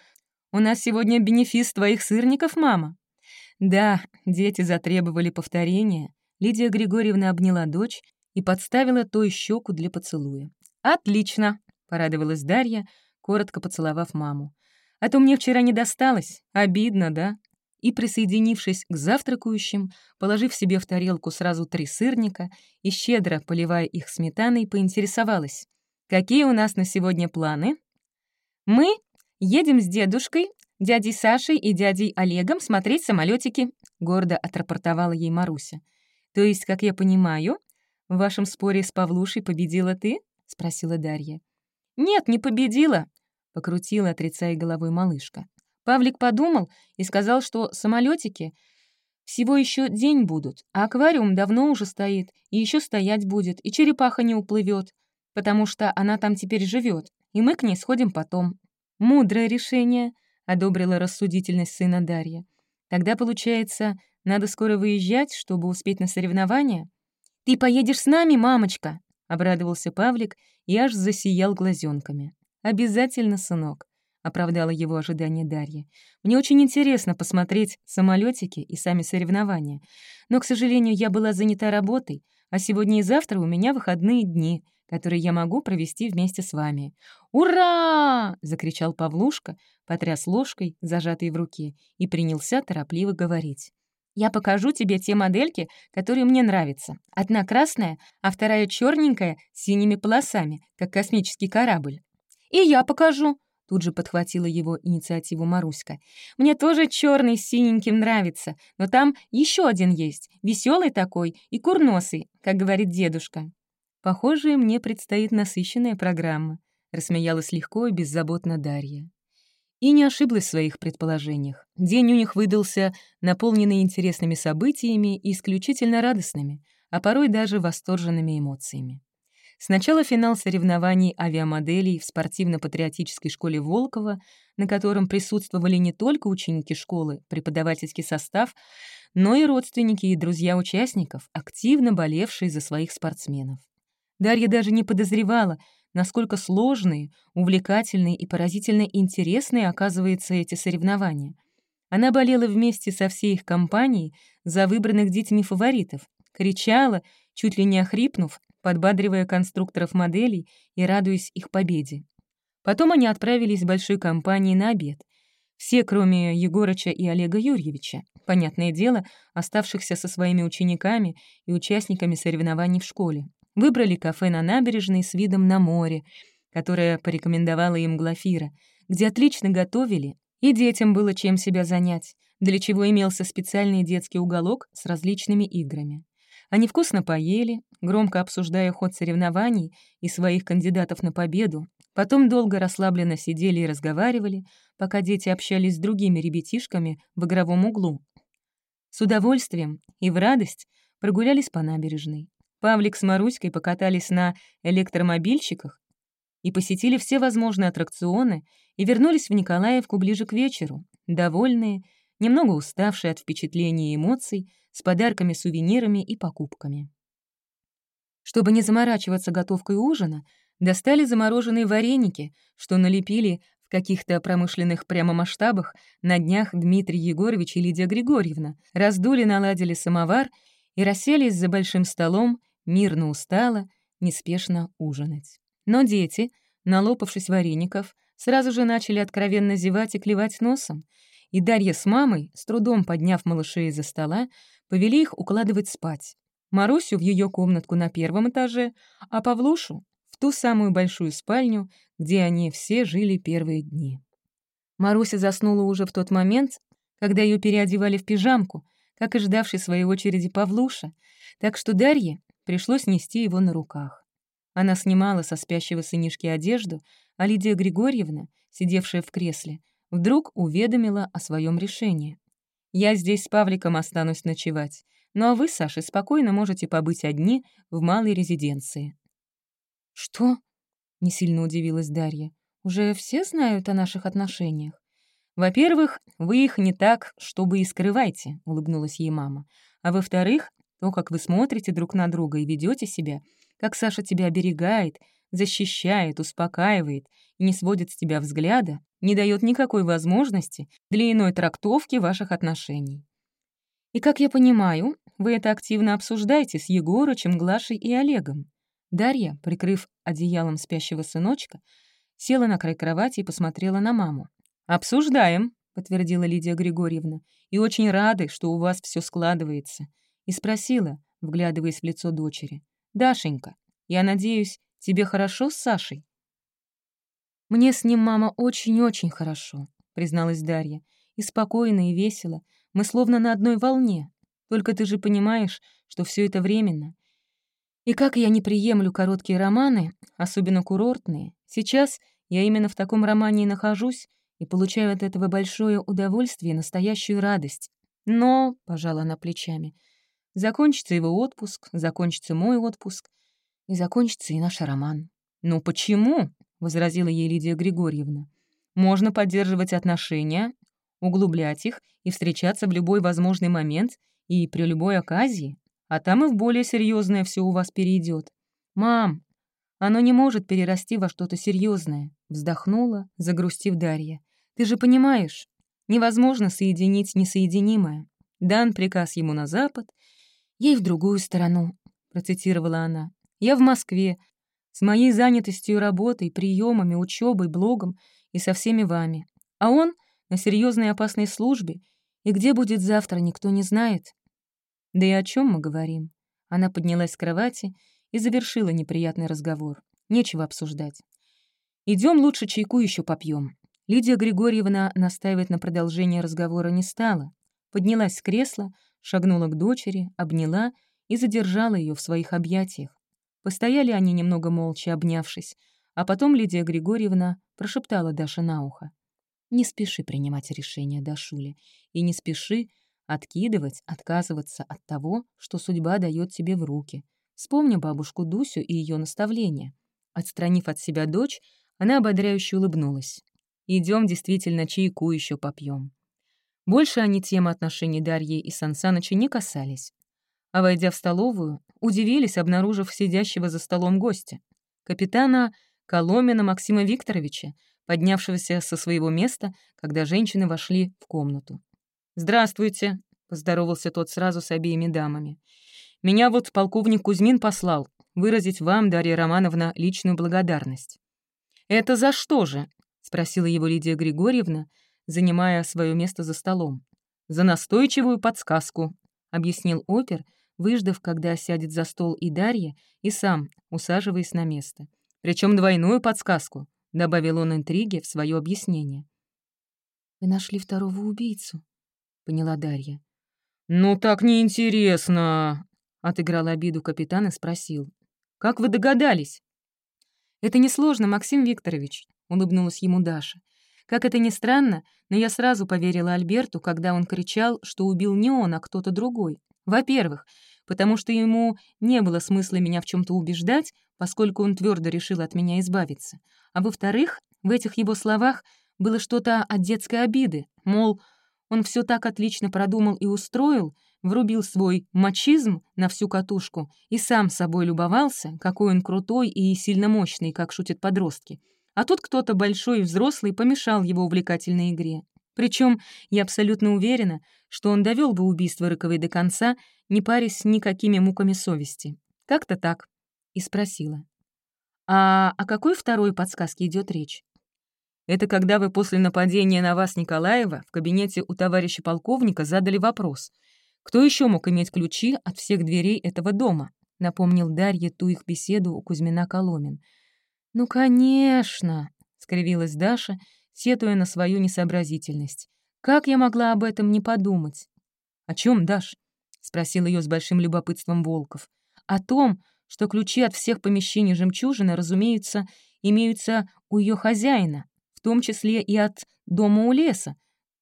у нас сегодня бенефис твоих сырников, мама». Да, дети затребовали повторения. Лидия Григорьевна обняла дочь и подставила той щеку для поцелуя. «Отлично!» — порадовалась Дарья, коротко поцеловав маму. «А то мне вчера не досталось. Обидно, да?» И, присоединившись к завтракающим, положив себе в тарелку сразу три сырника и щедро поливая их сметаной, поинтересовалась. Какие у нас на сегодня планы? Мы едем с дедушкой, дядей Сашей и дядей Олегом смотреть самолетики, гордо отрапортовала ей Маруся. То есть, как я понимаю, в вашем споре с Павлушей победила ты? спросила Дарья. Нет, не победила, покрутила, отрицая головой малышка. Павлик подумал и сказал, что самолетики всего еще день будут, а аквариум давно уже стоит, и еще стоять будет, и черепаха не уплывет потому что она там теперь живет, и мы к ней сходим потом. Мудрое решение, одобрила рассудительность сына Дарья. Тогда, получается, надо скоро выезжать, чтобы успеть на соревнования? Ты поедешь с нами, мамочка, обрадовался Павлик и аж засиял глазенками. Обязательно, сынок, оправдала его ожидание Дарья. Мне очень интересно посмотреть самолетики и сами соревнования. Но, к сожалению, я была занята работой, А сегодня и завтра у меня выходные дни, которые я могу провести вместе с вами. «Ура!» — закричал Павлушка, потряс ложкой, зажатой в руке, и принялся торопливо говорить. «Я покажу тебе те модельки, которые мне нравятся. Одна красная, а вторая черненькая с синими полосами, как космический корабль. И я покажу!» Тут же подхватила его инициативу Маруська. «Мне тоже черный с синеньким нравится, но там еще один есть, веселый такой и курносый, как говорит дедушка». «Похоже, мне предстоит насыщенная программа», — рассмеялась легко и беззаботно Дарья. И не ошиблась в своих предположениях. День у них выдался наполненный интересными событиями и исключительно радостными, а порой даже восторженными эмоциями. Сначала финал соревнований авиамоделей в спортивно-патриотической школе Волкова, на котором присутствовали не только ученики школы, преподавательский состав, но и родственники и друзья участников, активно болевшие за своих спортсменов. Дарья даже не подозревала, насколько сложные, увлекательные и поразительно интересные оказываются эти соревнования. Она болела вместе со всей их компанией за выбранных детьми фаворитов, кричала, чуть ли не охрипнув, подбадривая конструкторов моделей и радуясь их победе. Потом они отправились с большой компанией на обед. Все, кроме Егорыча и Олега Юрьевича, понятное дело, оставшихся со своими учениками и участниками соревнований в школе, выбрали кафе на набережной с видом на море, которое порекомендовала им Глафира, где отлично готовили, и детям было чем себя занять, для чего имелся специальный детский уголок с различными играми. Они вкусно поели, громко обсуждая ход соревнований и своих кандидатов на победу, потом долго расслабленно сидели и разговаривали, пока дети общались с другими ребятишками в игровом углу. С удовольствием и в радость прогулялись по набережной. Павлик с Маруськой покатались на электромобильчиках и посетили все возможные аттракционы и вернулись в Николаевку ближе к вечеру, довольные, немного уставшие от впечатлений и эмоций, с подарками, сувенирами и покупками. Чтобы не заморачиваться готовкой ужина, достали замороженные вареники, что налепили в каких-то промышленных прямо масштабах на днях Дмитрий Егорович и Лидия Григорьевна, раздули, наладили самовар и расселись за большим столом, мирно устало, неспешно ужинать. Но дети, налопавшись вареников, сразу же начали откровенно зевать и клевать носом, и Дарья с мамой, с трудом подняв малышей из-за стола, повели их укладывать спать. Марусю в ее комнатку на первом этаже, а Павлушу — в ту самую большую спальню, где они все жили первые дни. Маруся заснула уже в тот момент, когда ее переодевали в пижамку, как и ждавший своей очереди Павлуша, так что Дарье пришлось нести его на руках. Она снимала со спящего сынишки одежду, а Лидия Григорьевна, сидевшая в кресле, вдруг уведомила о своем решении. «Я здесь с Павликом останусь ночевать, ну а вы, Саша, спокойно можете побыть одни в малой резиденции». «Что?» — не сильно удивилась Дарья. «Уже все знают о наших отношениях?» «Во-первых, вы их не так, чтобы и скрывайте», — улыбнулась ей мама. «А во-вторых, то, как вы смотрите друг на друга и ведете себя, как Саша тебя оберегает, защищает, успокаивает и не сводит с тебя взгляда, не дает никакой возможности для иной трактовки ваших отношений. И, как я понимаю, вы это активно обсуждаете с Егорычем, Глашей и Олегом. Дарья, прикрыв одеялом спящего сыночка, села на край кровати и посмотрела на маму. «Обсуждаем», — подтвердила Лидия Григорьевна, «и очень рады, что у вас все складывается». И спросила, вглядываясь в лицо дочери, «Дашенька, я надеюсь, тебе хорошо с Сашей?» «Мне с ним, мама, очень-очень хорошо», — призналась Дарья. «И спокойно, и весело. Мы словно на одной волне. Только ты же понимаешь, что все это временно. И как я не приемлю короткие романы, особенно курортные, сейчас я именно в таком романе и нахожусь и получаю от этого большое удовольствие и настоящую радость. Но, — пожала она плечами, — закончится его отпуск, закончится мой отпуск, и закончится и наш роман. «Ну почему?» — возразила ей Лидия Григорьевна. «Можно поддерживать отношения, углублять их и встречаться в любой возможный момент и при любой оказии, а там и в более серьезное все у вас перейдет. Мам, оно не может перерасти во что-то серьезное, вздохнула, загрустив Дарья. Ты же понимаешь, невозможно соединить несоединимое. Дан приказ ему на запад, ей в другую сторону. — процитировала она. «Я в Москве, с моей занятостью работой, приемами, учебой, блогом и со всеми вами. А он на серьезной опасной службе, и где будет завтра, никто не знает. Да и о чем мы говорим? Она поднялась с кровати и завершила неприятный разговор. Нечего обсуждать. Идем лучше чайку еще попьем. Лидия Григорьевна настаивать на продолжение разговора не стала. Поднялась с кресла, шагнула к дочери, обняла и задержала ее в своих объятиях. Постояли они немного молча, обнявшись, а потом Лидия Григорьевна прошептала Даше на ухо. «Не спеши принимать решение, Дашуля, и не спеши откидывать, отказываться от того, что судьба дает тебе в руки. Вспомни бабушку Дусю и ее наставления». Отстранив от себя дочь, она ободряюще улыбнулась. Идем действительно чайку еще попьем. Больше они темы отношений Дарьи и Сансаныча не касались. А войдя в столовую, удивились, обнаружив сидящего за столом гостя. Капитана Коломина Максима Викторовича, поднявшегося со своего места, когда женщины вошли в комнату. «Здравствуйте», — поздоровался тот сразу с обеими дамами. «Меня вот полковник Кузьмин послал выразить вам, Дарья Романовна, личную благодарность». «Это за что же?» — спросила его Лидия Григорьевна, занимая свое место за столом. «За настойчивую подсказку», — объяснил опер, выждав, когда сядет за стол и Дарья, и сам, усаживаясь на место. Причем двойную подсказку, — добавил он интриги в свое объяснение. «Вы нашли второго убийцу», — поняла Дарья. «Ну так неинтересно», — отыграл обиду капитан и спросил. «Как вы догадались?» «Это несложно, Максим Викторович», — улыбнулась ему Даша. Как это ни странно, но я сразу поверила Альберту, когда он кричал, что убил не он, а кто-то другой. Во-первых, потому что ему не было смысла меня в чем то убеждать, поскольку он твердо решил от меня избавиться. А во-вторых, в этих его словах было что-то от детской обиды, мол, он все так отлично продумал и устроил, врубил свой мачизм на всю катушку и сам собой любовался, какой он крутой и сильно мощный, как шутят подростки. А тут кто-то большой и взрослый помешал его увлекательной игре. Причем я абсолютно уверена, что он довел бы убийство Рыковой до конца, не парясь никакими муками совести. Как-то так. И спросила. «А о какой второй подсказке идет речь?» Это когда вы после нападения на вас, Николаева, в кабинете у товарища полковника задали вопрос. Кто еще мог иметь ключи от всех дверей этого дома? Напомнил Дарье ту их беседу у Кузьмина Коломин. «Ну, конечно!» — скривилась Даша, сетуя на свою несообразительность. «Как я могла об этом не подумать?» «О чем, Даш?» — спросил ее с большим любопытством Волков. «О том, что ключи от всех помещений жемчужины, разумеется, имеются у ее хозяина, в том числе и от дома у леса,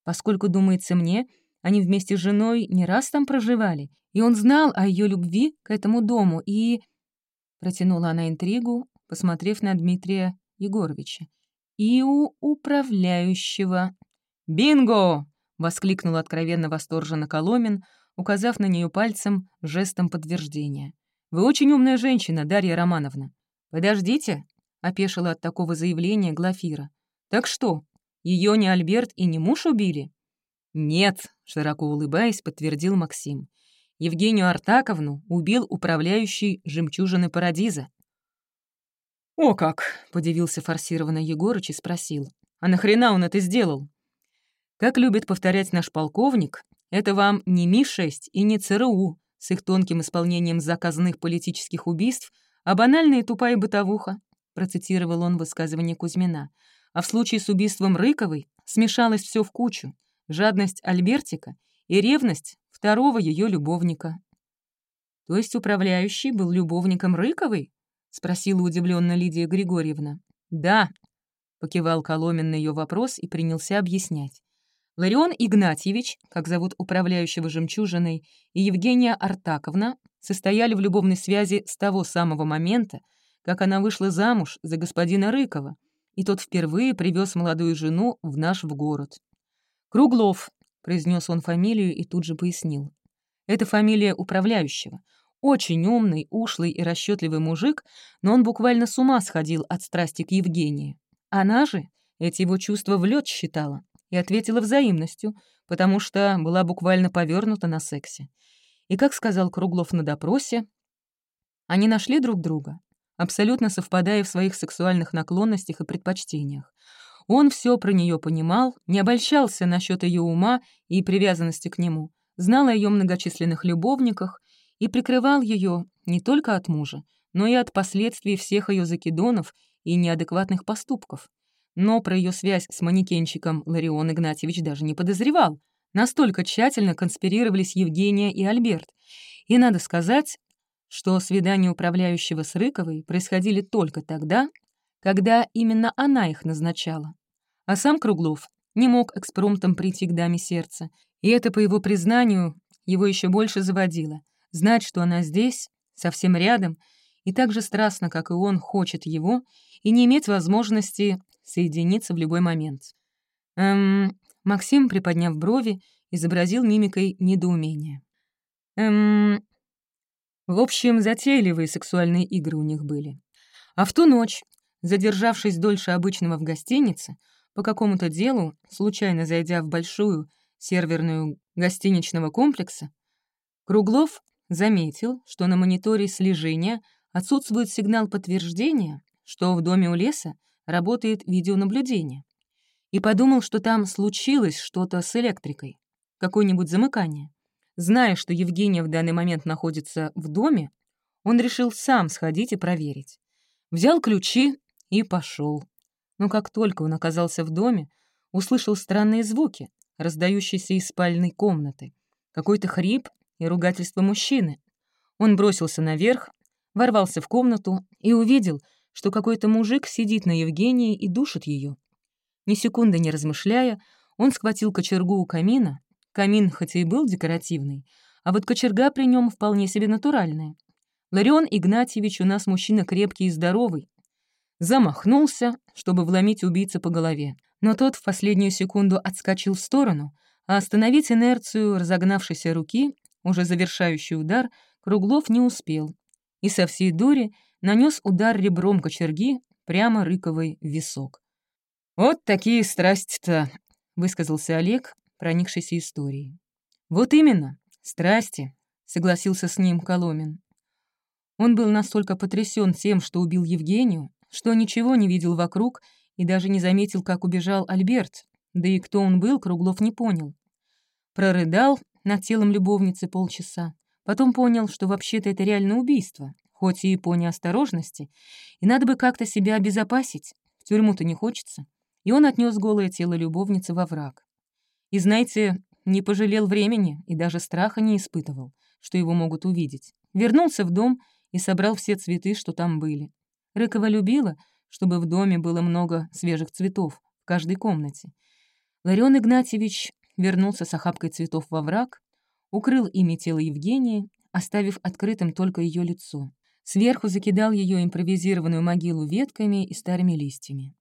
поскольку, думается мне, они вместе с женой не раз там проживали, и он знал о ее любви к этому дому, и...» Протянула она интригу, посмотрев на Дмитрия Егоровича и у управляющего. «Бинго!» — воскликнул откровенно восторженно Коломин, указав на нее пальцем жестом подтверждения. «Вы очень умная женщина, Дарья Романовна». «Подождите», — опешила от такого заявления Глафира. «Так что, ее не Альберт и не муж убили?» «Нет», — широко улыбаясь, подтвердил Максим. «Евгению Артаковну убил управляющий жемчужины Парадиза». «О как!» — подивился форсированно Егорыч и спросил. «А нахрена он это сделал?» Как любит повторять наш полковник, это вам не Ми-6 и не ЦРУ с их тонким исполнением заказанных политических убийств, а банальная и тупая бытовуха, процитировал он высказывание Кузьмина. А в случае с убийством Рыковой смешалось все в кучу. Жадность Альбертика и ревность второго ее любовника. То есть управляющий был любовником Рыковой? — спросила удивленно Лидия Григорьевна. «Да», — покивал Коломин на ее вопрос и принялся объяснять. Ларион Игнатьевич, как зовут управляющего жемчужиной, и Евгения Артаковна состояли в любовной связи с того самого момента, как она вышла замуж за господина Рыкова, и тот впервые привез молодую жену в наш в город. «Круглов», — произнес он фамилию и тут же пояснил. «Это фамилия управляющего. Очень умный, ушлый и расчетливый мужик, но он буквально с ума сходил от страсти к Евгении. Она же эти его чувства в лед считала и ответила взаимностью, потому что была буквально повернута на сексе. И, как сказал Круглов на допросе, Они нашли друг друга, абсолютно совпадая в своих сексуальных наклонностях и предпочтениях. Он все про нее понимал, не обольщался насчет ее ума и привязанности к нему, знал о ее многочисленных любовниках и прикрывал ее не только от мужа, но и от последствий всех ее закидонов и неадекватных поступков. Но про ее связь с манекенщиком Ларион Игнатьевич даже не подозревал. Настолько тщательно конспирировались Евгения и Альберт. И надо сказать, что свидания управляющего с Рыковой происходили только тогда, когда именно она их назначала. А сам Круглов не мог экспромтом прийти к даме сердца, и это, по его признанию, его еще больше заводило. Знать, что она здесь, совсем рядом, и так же страстно, как и он, хочет его, и не иметь возможности соединиться в любой момент. Эм, Максим, приподняв брови, изобразил мимикой недоумение. Эм, в общем, затейливые сексуальные игры у них были. А в ту ночь, задержавшись дольше обычного в гостинице, по какому-то делу, случайно зайдя в большую серверную гостиничного комплекса, Круглов заметил, что на мониторе слежения отсутствует сигнал подтверждения, что в доме у леса работает видеонаблюдение, и подумал, что там случилось что-то с электрикой, какое-нибудь замыкание. Зная, что Евгения в данный момент находится в доме, он решил сам сходить и проверить. Взял ключи и пошел. Но как только он оказался в доме, услышал странные звуки, раздающиеся из спальной комнаты, какой-то хрип и ругательство мужчины. Он бросился наверх, ворвался в комнату и увидел, что какой-то мужик сидит на Евгении и душит ее. Ни секунды не размышляя, он схватил кочергу у камина Камин хоть и был декоративный, а вот кочерга при нем вполне себе натуральная. Ларион Игнатьевич у нас мужчина крепкий и здоровый. Замахнулся, чтобы вломить убийца по голове, но тот в последнюю секунду отскочил в сторону, а остановить инерцию разогнавшейся руки, уже завершающий удар, Круглов не успел и со всей дури нанес удар ребром кочерги прямо Рыковой в висок. «Вот такие страсти-то», — высказался Олег, проникшейся историей. «Вот именно, страсти», — согласился с ним Коломин. Он был настолько потрясен тем, что убил Евгению, что ничего не видел вокруг и даже не заметил, как убежал Альберт, да и кто он был, Круглов не понял. Прорыдал над телом любовницы полчаса, потом понял, что вообще-то это реальное убийство, хоть и по неосторожности, и надо бы как-то себя обезопасить, в тюрьму-то не хочется, и он отнес голое тело любовницы во враг. И, знаете, не пожалел времени и даже страха не испытывал, что его могут увидеть. Вернулся в дом и собрал все цветы, что там были. Рыкова любила, чтобы в доме было много свежих цветов в каждой комнате. Ларион Игнатьевич вернулся с охапкой цветов во враг, укрыл ими тело Евгении, оставив открытым только ее лицо. Сверху закидал ее импровизированную могилу ветками и старыми листьями.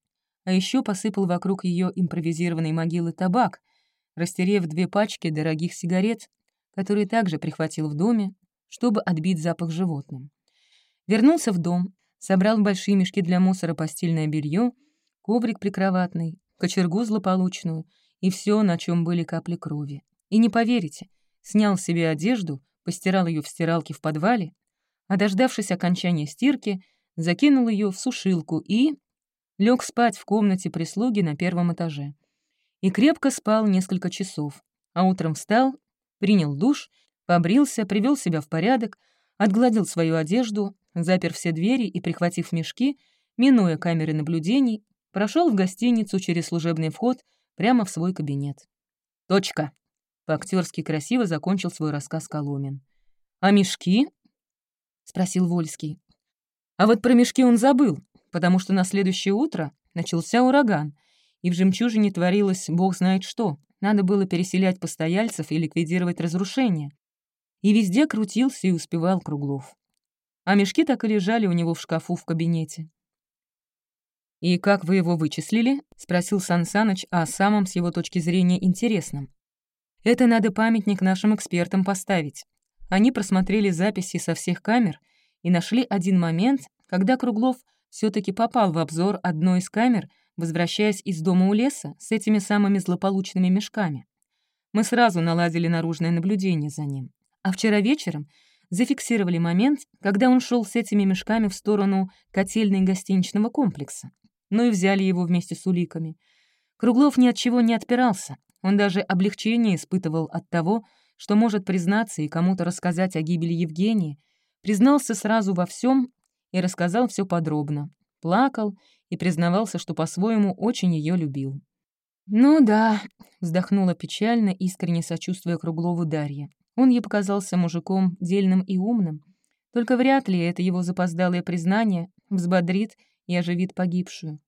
А еще посыпал вокруг ее импровизированной могилы табак — растерев две пачки дорогих сигарет, которые также прихватил в доме, чтобы отбить запах животным. Вернулся в дом, собрал в большие мешки для мусора постельное белье, коврик прикроватный, кочергу злополучную и все, на чем были капли крови. И не поверите, снял себе одежду, постирал ее в стиралке в подвале, а дождавшись окончания стирки, закинул ее в сушилку и лег спать в комнате прислуги на первом этаже и крепко спал несколько часов, а утром встал, принял душ, побрился, привел себя в порядок, отгладил свою одежду, запер все двери и, прихватив мешки, минуя камеры наблюдений, прошел в гостиницу через служебный вход прямо в свой кабинет. «Точка!» — по-актерски красиво закончил свой рассказ Коломин. «А мешки?» — спросил Вольский. А вот про мешки он забыл, потому что на следующее утро начался ураган, и в «Жемчужине» творилось бог знает что. Надо было переселять постояльцев и ликвидировать разрушения. И везде крутился и успевал Круглов. А мешки так и лежали у него в шкафу в кабинете. «И как вы его вычислили?» — спросил Сан Саныч о самом, с его точки зрения, интересном. «Это надо памятник нашим экспертам поставить. Они просмотрели записи со всех камер и нашли один момент, когда Круглов все таки попал в обзор одной из камер — возвращаясь из дома у леса с этими самыми злополучными мешками. Мы сразу наладили наружное наблюдение за ним. А вчера вечером зафиксировали момент, когда он шел с этими мешками в сторону котельной гостиничного комплекса. Ну и взяли его вместе с уликами. Круглов ни от чего не отпирался. Он даже облегчение испытывал от того, что может признаться и кому-то рассказать о гибели Евгении, признался сразу во всем и рассказал все подробно. Плакал и признавался, что по-своему очень ее любил. «Ну да», — вздохнула печально, искренне сочувствуя Круглову Дарья. Он ей показался мужиком дельным и умным. Только вряд ли это его запоздалое признание взбодрит и оживит погибшую.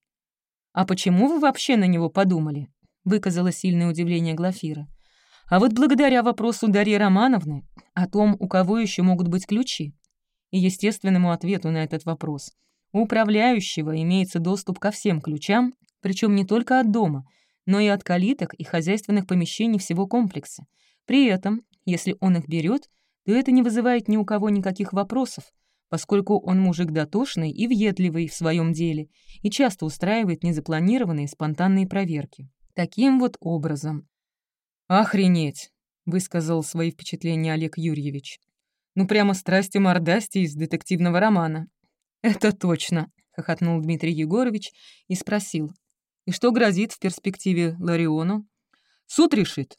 «А почему вы вообще на него подумали?» — выказала сильное удивление Глафира. «А вот благодаря вопросу Дарьи Романовны о том, у кого еще могут быть ключи, и естественному ответу на этот вопрос. У управляющего имеется доступ ко всем ключам, причем не только от дома, но и от калиток и хозяйственных помещений всего комплекса. При этом, если он их берет, то это не вызывает ни у кого никаких вопросов, поскольку он мужик дотошный и въедливый в своем деле и часто устраивает незапланированные спонтанные проверки. Таким вот образом. «Охренеть!» — высказал свои впечатления Олег Юрьевич. Ну, прямо страсти-мордасти из детективного романа. «Это точно», — хохотнул Дмитрий Егорович и спросил. «И что грозит в перспективе Лариону?» «Суд решит.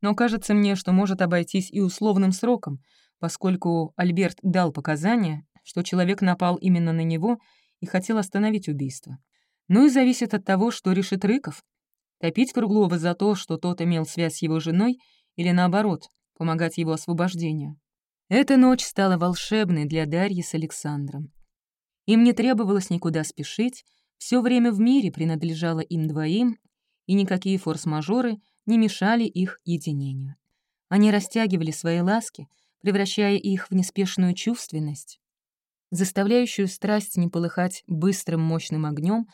Но кажется мне, что может обойтись и условным сроком, поскольку Альберт дал показания, что человек напал именно на него и хотел остановить убийство. Ну и зависит от того, что решит Рыков. Топить Круглова за то, что тот имел связь с его женой, или наоборот, помогать его освобождению. Эта ночь стала волшебной для Дарьи с Александром. Им не требовалось никуда спешить, все время в мире принадлежало им двоим, и никакие форс-мажоры не мешали их единению. Они растягивали свои ласки, превращая их в неспешную чувственность, заставляющую страсть не полыхать быстрым мощным огнем,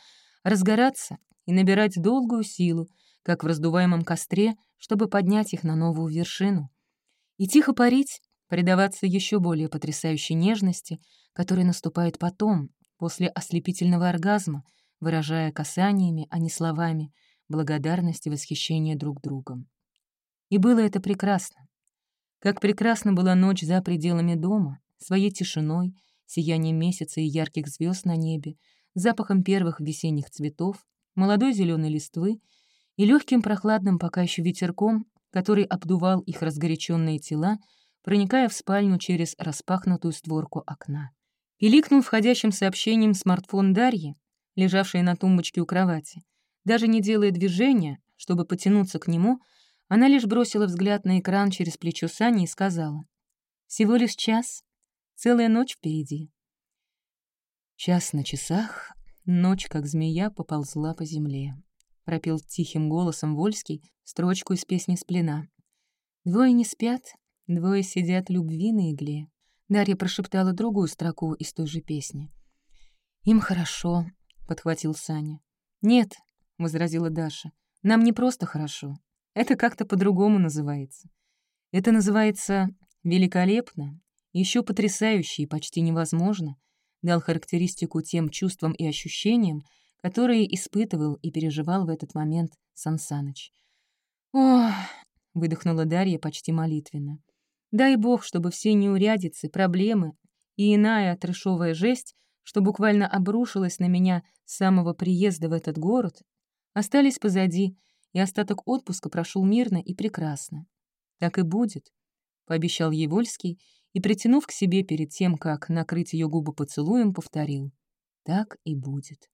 разгораться и набирать долгую силу, как в раздуваемом костре, чтобы поднять их на новую вершину. И тихо парить, предаваться еще более потрясающей нежности, которая наступает потом, после ослепительного оргазма, выражая касаниями, а не словами, благодарность и восхищение друг другом. И было это прекрасно. Как прекрасна была ночь за пределами дома, своей тишиной, сиянием месяца и ярких звезд на небе, запахом первых весенних цветов, молодой зеленой листвы и легким прохладным пока еще ветерком, который обдувал их разгоряченные тела проникая в спальню через распахнутую створку окна. Пиликнул входящим сообщением смартфон Дарьи, лежавшей на тумбочке у кровати. Даже не делая движения, чтобы потянуться к нему, она лишь бросила взгляд на экран через плечо Сани и сказала. «Всего лишь час. Целая ночь впереди». Час на часах, ночь, как змея, поползла по земле. Пропел тихим голосом Вольский строчку из песни «Сплена». Двое не спят, Двое сидят любви на игле. Дарья прошептала другую строку из той же песни. «Им хорошо», — подхватил Саня. «Нет», — возразила Даша, — «нам не просто хорошо. Это как-то по-другому называется. Это называется великолепно, еще потрясающе и почти невозможно», дал характеристику тем чувствам и ощущениям, которые испытывал и переживал в этот момент Сансаныч. «Ох», — выдохнула Дарья почти молитвенно. Дай бог, чтобы все неурядицы, проблемы и иная трешовая жесть, что буквально обрушилась на меня с самого приезда в этот город, остались позади, и остаток отпуска прошел мирно и прекрасно. «Так и будет», — пообещал Евольский и, притянув к себе перед тем, как накрыть ее губы поцелуем, повторил. «Так и будет».